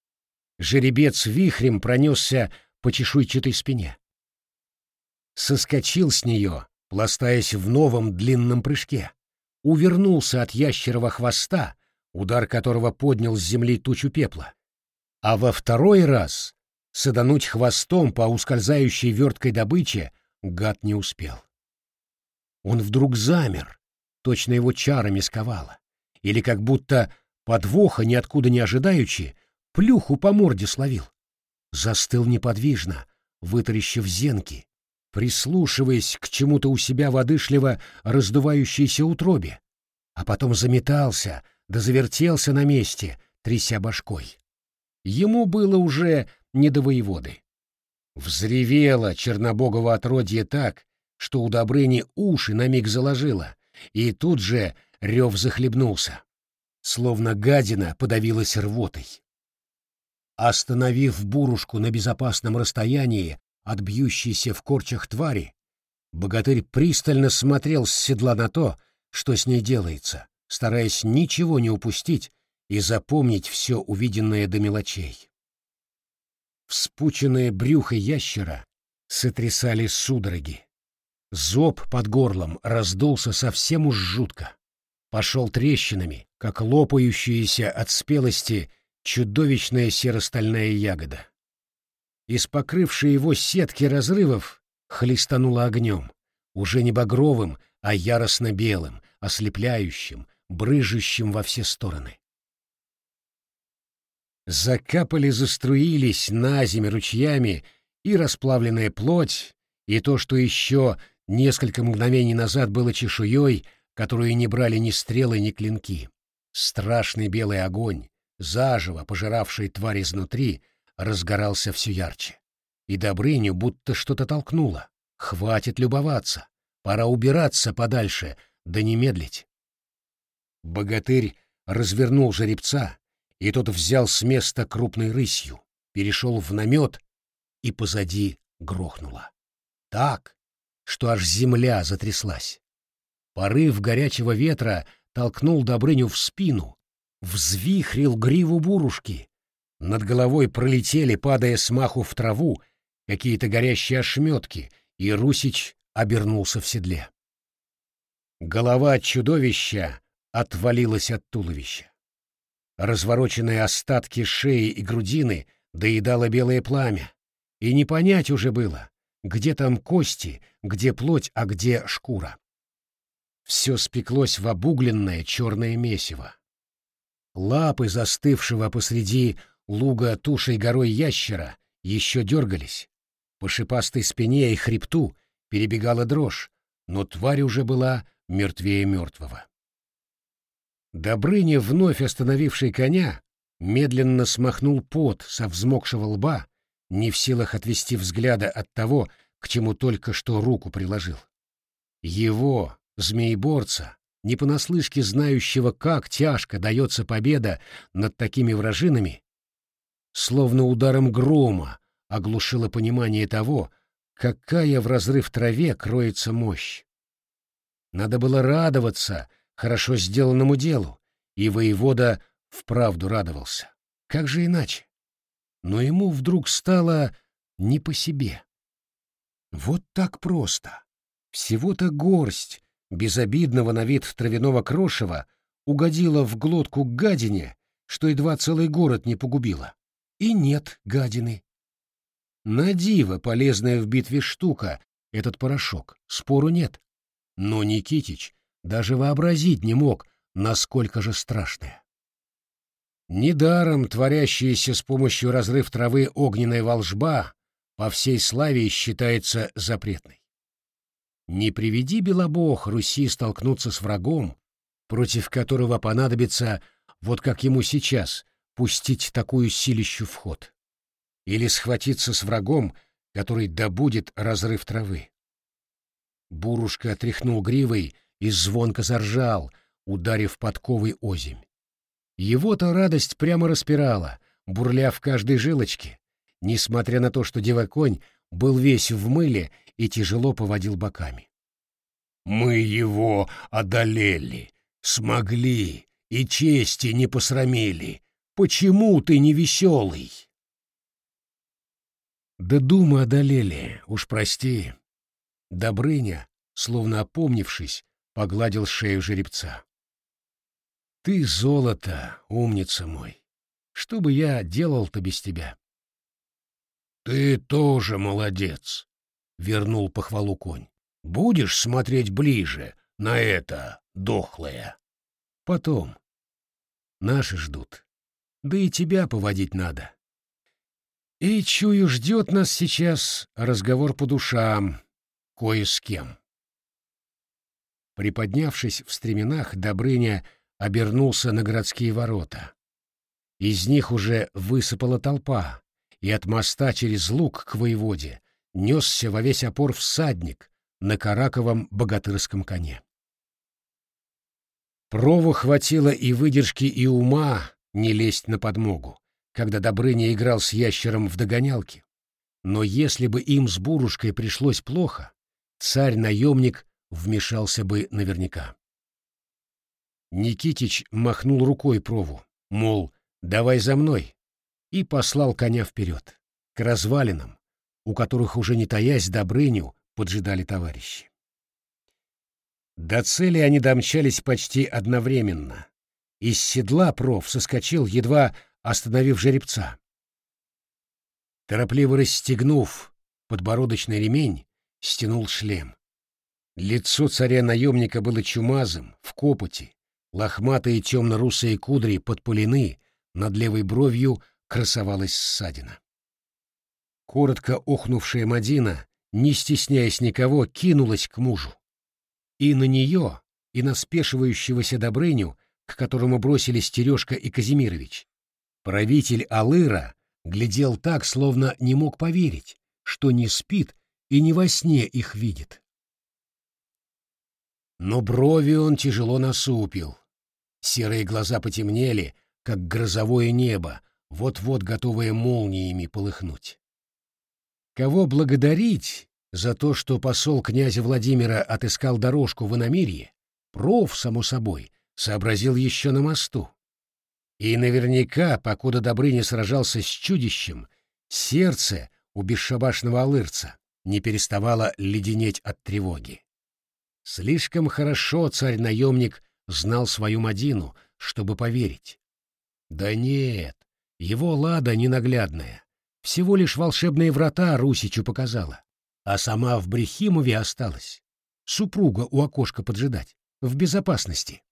Жеребец вихрем пронесся по чешуйчатой спине. Соскочил с нее, пластаясь в новом длинном прыжке. Увернулся от ящерова хвоста, удар которого поднял с земли тучу пепла. А во второй раз садануть хвостом по ускользающей верткой добыче гад не успел. он вдруг замер, точно его чарами сковало, или как будто подвоха ниоткуда не ожидаючи, плюху по морде словил. Застыл неподвижно, вытаращив зенки, прислушиваясь к чему-то у себя водышливо раздувающейся утробе, а потом заметался, да завертелся на месте, тряся башкой. Ему было уже не до воеводы. Взревело чернобогово отродье так, что у Добрыни уши на миг заложило, и тут же рев захлебнулся, словно гадина подавилась рвотой. Остановив бурушку на безопасном расстоянии от бьющейся в корчах твари, богатырь пристально смотрел с седла на то, что с ней делается, стараясь ничего не упустить и запомнить все увиденное до мелочей. Вспученное брюхо ящера сотрясали судороги. Зоб под горлом раздулся совсем уж жутко. Пошел трещинами, как лопающаяся от спелости чудовищная серо-стальная ягода. Из покрывшей его сетки разрывов хлестануло огнем, уже не багровым, а яростно белым, ослепляющим, брыжущим во все стороны. Закапали, заструились на земле ручьями и расплавленная плоть, и то, что еще несколько мгновений назад было чешуей, которую не брали ни стрелы, ни клинки. Страшный белый огонь, заживо пожиравший тварь изнутри, разгорался все ярче. И Добрыню будто что-то толкнуло. Хватит любоваться. Пора убираться подальше, да не медлить. Богатырь развернул жеребца, и тот взял с места крупной рысью, перешел в намет, и позади грохнуло. Так, что аж земля затряслась. Порыв горячего ветра толкнул Добрыню в спину, взвихрил гриву бурушки. Над головой пролетели, падая с маху в траву, какие-то горящие ошметки, и Русич обернулся в седле. Голова чудовища отвалилась от туловища. Развороченные остатки шеи и грудины доедало белое пламя, и не понять уже было, где там кости, где плоть, а где шкура. Все спеклось в обугленное черное месиво. Лапы застывшего посреди луга тушей горой ящера еще дергались. По шипастой спине и хребту перебегала дрожь, но тварь уже была мертвее мертвого. Добрыня, вновь остановивший коня, медленно смахнул пот со взмокшего лба, не в силах отвести взгляда от того, к чему только что руку приложил. Его, змееборца, не понаслышке знающего, как тяжко дается победа над такими вражинами, словно ударом грома оглушило понимание того, какая в разрыв траве кроется мощь. Надо было радоваться — хорошо сделанному делу, и воевода вправду радовался. Как же иначе? Но ему вдруг стало не по себе. Вот так просто. Всего-то горсть безобидного на вид травяного крошева угодила в глотку гадине, что едва целый город не погубила. И нет гадины. На диво полезная в битве штука этот порошок, спору нет. Но Никитич даже вообразить не мог, насколько же страшное. Недаром творящаяся с помощью разрыв травы огненная волжба по всей славе считается запретной. Не приведи белобог Руси столкнуться с врагом, против которого понадобится, вот как ему сейчас, пустить такую силищу в ход. Или схватиться с врагом, который добудет разрыв травы. Бурушка отряхнул гривой и звонко заржал, ударив подковой озимь. Его-то радость прямо распирала, бурля в каждой жилочке, несмотря на то, что девоконь был весь в мыле и тяжело поводил боками. «Мы его одолели, смогли и чести не посрамили. Почему ты не веселый?» «Да думы одолели, уж прости». Добрыня, словно опомнившись, погладил шею жеребца. «Ты золото, умница мой! Что бы я делал-то без тебя?» «Ты тоже молодец!» — вернул похвалу конь. Будешь смотреть ближе на это дохлое? Потом. Наши ждут. Да и тебя поводить надо. И, чую, ждет нас сейчас разговор по душам, кое с кем. Приподнявшись в стременах, Добрыня обернулся на городские ворота. Из них уже высыпала толпа, и от моста через луг к воеводе несся во весь опор всадник на караковом богатырском коне. Прову хватило и выдержки, и ума не лезть на подмогу когда Добрыня играл с ящером в догонялки. Но если бы им с Бурушкой пришлось плохо, царь-наемник вмешался бы наверняка. Никитич махнул рукой прову, мол, давай за мной, и послал коня вперед, к развалинам, у которых уже не таясь Добрыню поджидали товарищи. До цели они домчались почти одновременно. Из седла проф соскочил, едва остановив жеребца. Торопливо расстегнув подбородочный ремень, стянул шлем. Лицо царя-наемника было чумазым, в копоти, лохматые темно-русые кудри подпылены, над левой бровью красовалась ссадина. Коротко охнувшая Мадина, не стесняясь никого, кинулась к мужу. И на нее, и на спешивающегося Добрыню, к которому бросились Тережка и Казимирович, Правитель Алыра глядел так, словно не мог поверить, что не спит и не во сне их видит. Но брови он тяжело насупил. Серые глаза потемнели, как грозовое небо, вот-вот готовое молниями полыхнуть. Кого благодарить за то, что посол князя Владимира отыскал дорожку в иномирье, проф, само собой, сообразил еще на мосту. И наверняка, покуда Добрыня сражался с чудищем, сердце у бесшабашного алырца не переставало леденеть от тревоги. Слишком хорошо царь-наемник знал свою Мадину, чтобы поверить. Да нет, его лада ненаглядная. Всего лишь волшебные врата Русичу показала, а сама в Брехимове осталась. Супруга у окошка поджидать, в безопасности.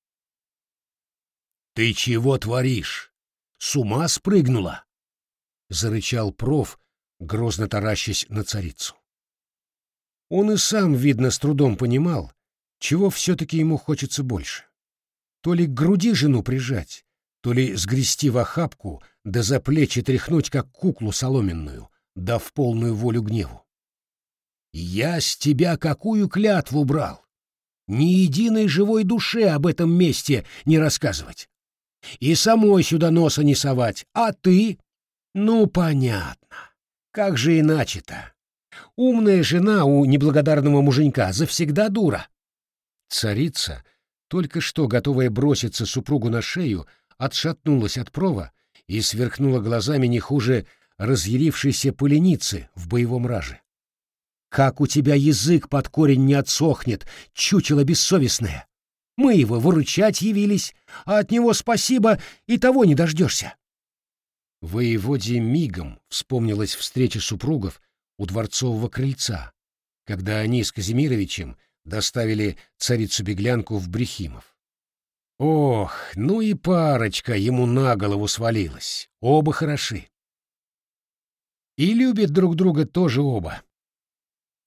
«Ты чего творишь? С ума спрыгнула?» — зарычал проф, грозно таращась на царицу. Он и сам, видно, с трудом понимал, чего все-таки ему хочется больше. То ли к груди жену прижать, то ли сгрести в охапку, да за плечи тряхнуть, как куклу соломенную, дав полную волю гневу. «Я с тебя какую клятву брал? Ни единой живой душе об этом месте не рассказывать. И самой сюда носа не совать. А ты? Ну, понятно. Как же иначе-то? Умная жена у неблагодарного муженька завсегда дура. Царица, только что готовая броситься супругу на шею, отшатнулась от прова и сверкнула глазами не хуже разъярившейся пыленицы в боевом раже. «Как у тебя язык под корень не отсохнет, чучело бессовестное! Мы его выручать явились, а от него спасибо и того не дождешься. Воеводе мигом вспомнилась встреча супругов у дворцового крыльца, когда они с Казимировичем доставили царицу-беглянку в Брехимов. Ох, ну и парочка ему на голову свалилась, оба хороши. И любят друг друга тоже оба.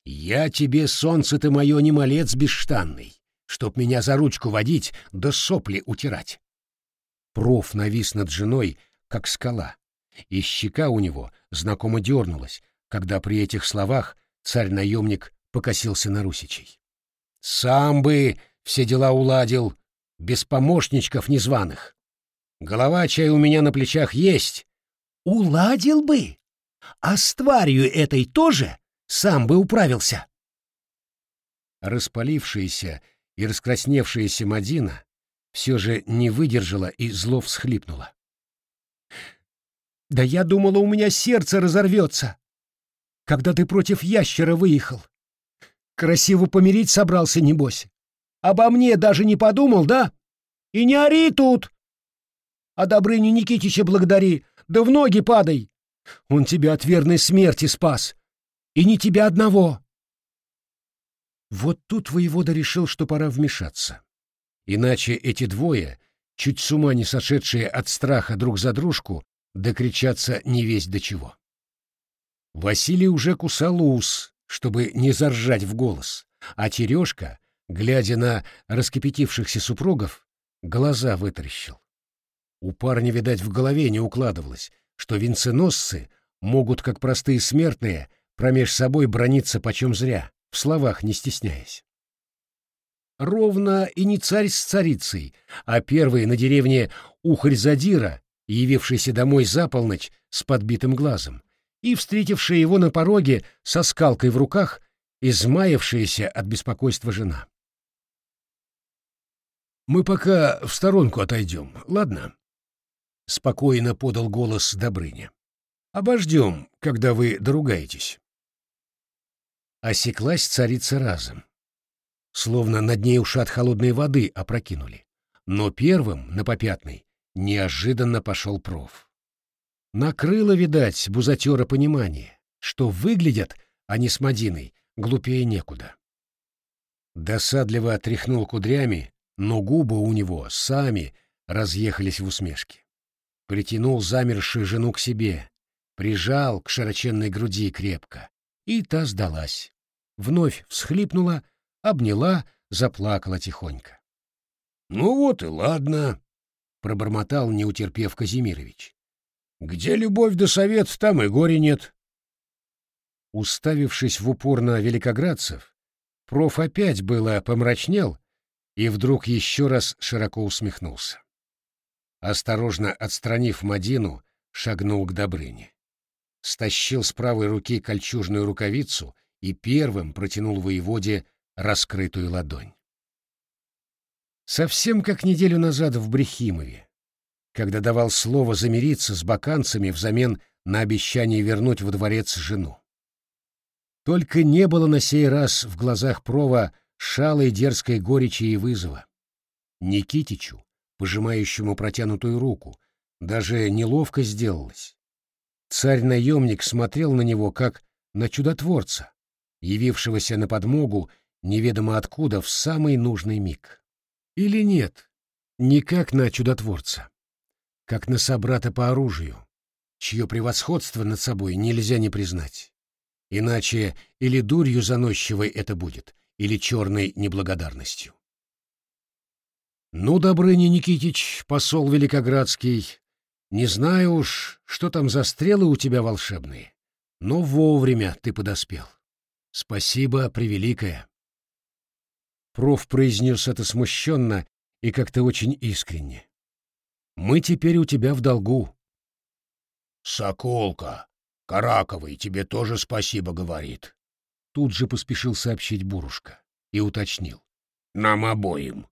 «Я тебе, солнце ты мое, не малец бесштанный чтоб меня за ручку водить да сопли утирать. Проф навис над женой, как скала, и щека у него знакомо дернулась, когда при этих словах царь-наемник покосился на русичей. «Сам бы все дела уладил, без помощничков незваных. Голова чай у меня на плечах есть». «Уладил бы? А с тварью этой тоже сам бы управился?» Распалившиеся и раскрасневшаяся Мадина все же не выдержала и зло всхлипнула. «Да я думала, у меня сердце разорвется, когда ты против ящера выехал. Красиво помирить собрался, небось. Обо мне даже не подумал, да? И не ори тут! А Добрыню Никитича благодари, да в ноги падай! Он тебя от верной смерти спас, и не тебя одного!» Вот тут воевода решил, что пора вмешаться. Иначе эти двое, чуть с ума не сошедшие от страха друг за дружку, докричаться не весь до чего. Василий уже кусал ус, чтобы не заржать в голос, а Терешка, глядя на раскипятившихся супругов, глаза вытаращил. У парня, видать, в голове не укладывалось, что венценосцы могут, как простые смертные, промеж собой брониться почем зря, в словах не стесняясь. Ровно и не царь с царицей, а первый на деревне Ухарь-Задира, явившийся домой за полночь с подбитым глазом, и встретившая его на пороге со скалкой в руках, измаявшаяся от беспокойства жена. «Мы пока в сторонку отойдем, ладно?» — спокойно подал голос Добрыня. «Обождем, когда вы доругаетесь». Осеклась царица разом. Словно над ней ушат холодной воды опрокинули. Но первым, на попятный, неожиданно пошел проф. Накрыло, видать, бузатера понимание, что выглядят они с Мадиной глупее некуда. Досадливо отряхнул кудрями, но губы у него сами разъехались в усмешке. Притянул замершую жену к себе, прижал к широченной груди крепко, и та сдалась. Вновь всхлипнула, обняла, заплакала тихонько. — Ну вот и ладно, — пробормотал, не утерпев Казимирович. Где любовь да совет, там и горе нет. Уставившись в упор на великоградцев, проф опять было помрачнел и вдруг еще раз широко усмехнулся. Осторожно отстранив Мадину, шагнул к Добрыне. Стащил с правой руки кольчужную рукавицу и первым протянул воеводе раскрытую ладонь. Совсем как неделю назад в Брехимове, когда давал слово замириться с баканцами взамен на обещание вернуть во дворец жену. Только не было на сей раз в глазах Прова шалой дерзкой горечи и вызова. Никитичу, пожимающему протянутую руку, даже неловко сделалось. Царь-наемник смотрел на него, как на чудотворца, явившегося на подмогу неведомо откуда в самый нужный миг. Или нет, не как на чудотворца, как на собрата по оружию, чье превосходство над собой нельзя не признать. Иначе или дурью заносчивой это будет, или черной неблагодарностью. Ну, Добрыня Никитич, посол Великоградский, не знаю уж, что там за стрелы у тебя волшебные, но вовремя ты подоспел. Спасибо, превеликое. Проф произнес это смущенно и как-то очень искренне. Мы теперь у тебя в долгу. Соколка, Караковый тебе тоже спасибо говорит. Тут же поспешил сообщить Бурушка и уточнил. Нам обоим.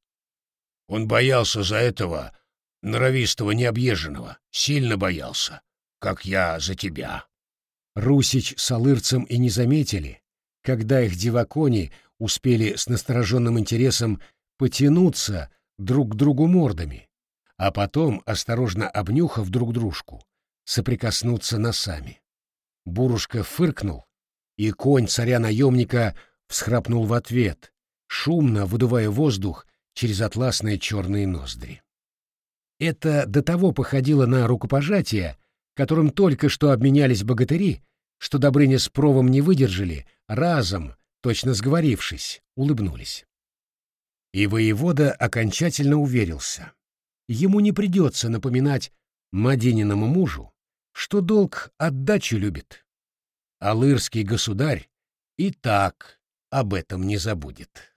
Он боялся за этого норовистого необъезженного, сильно боялся, как я за тебя. Русич с Алырцем и не заметили, когда их девакони успели с настороженным интересом потянуться друг к другу мордами, а потом, осторожно обнюхав друг дружку, соприкоснуться носами. Бурушка фыркнул, и конь царя-наемника всхрапнул в ответ, шумно выдувая воздух через атласные черные ноздри. Это до того походило на рукопожатие, которым только что обменялись богатыри, что Добрыня с Провом не выдержали, разом, точно сговорившись, улыбнулись. И воевода окончательно уверился ему не придется напоминать Мадининому мужу, что долг отдачу любит. Алырский государь и так об этом не забудет.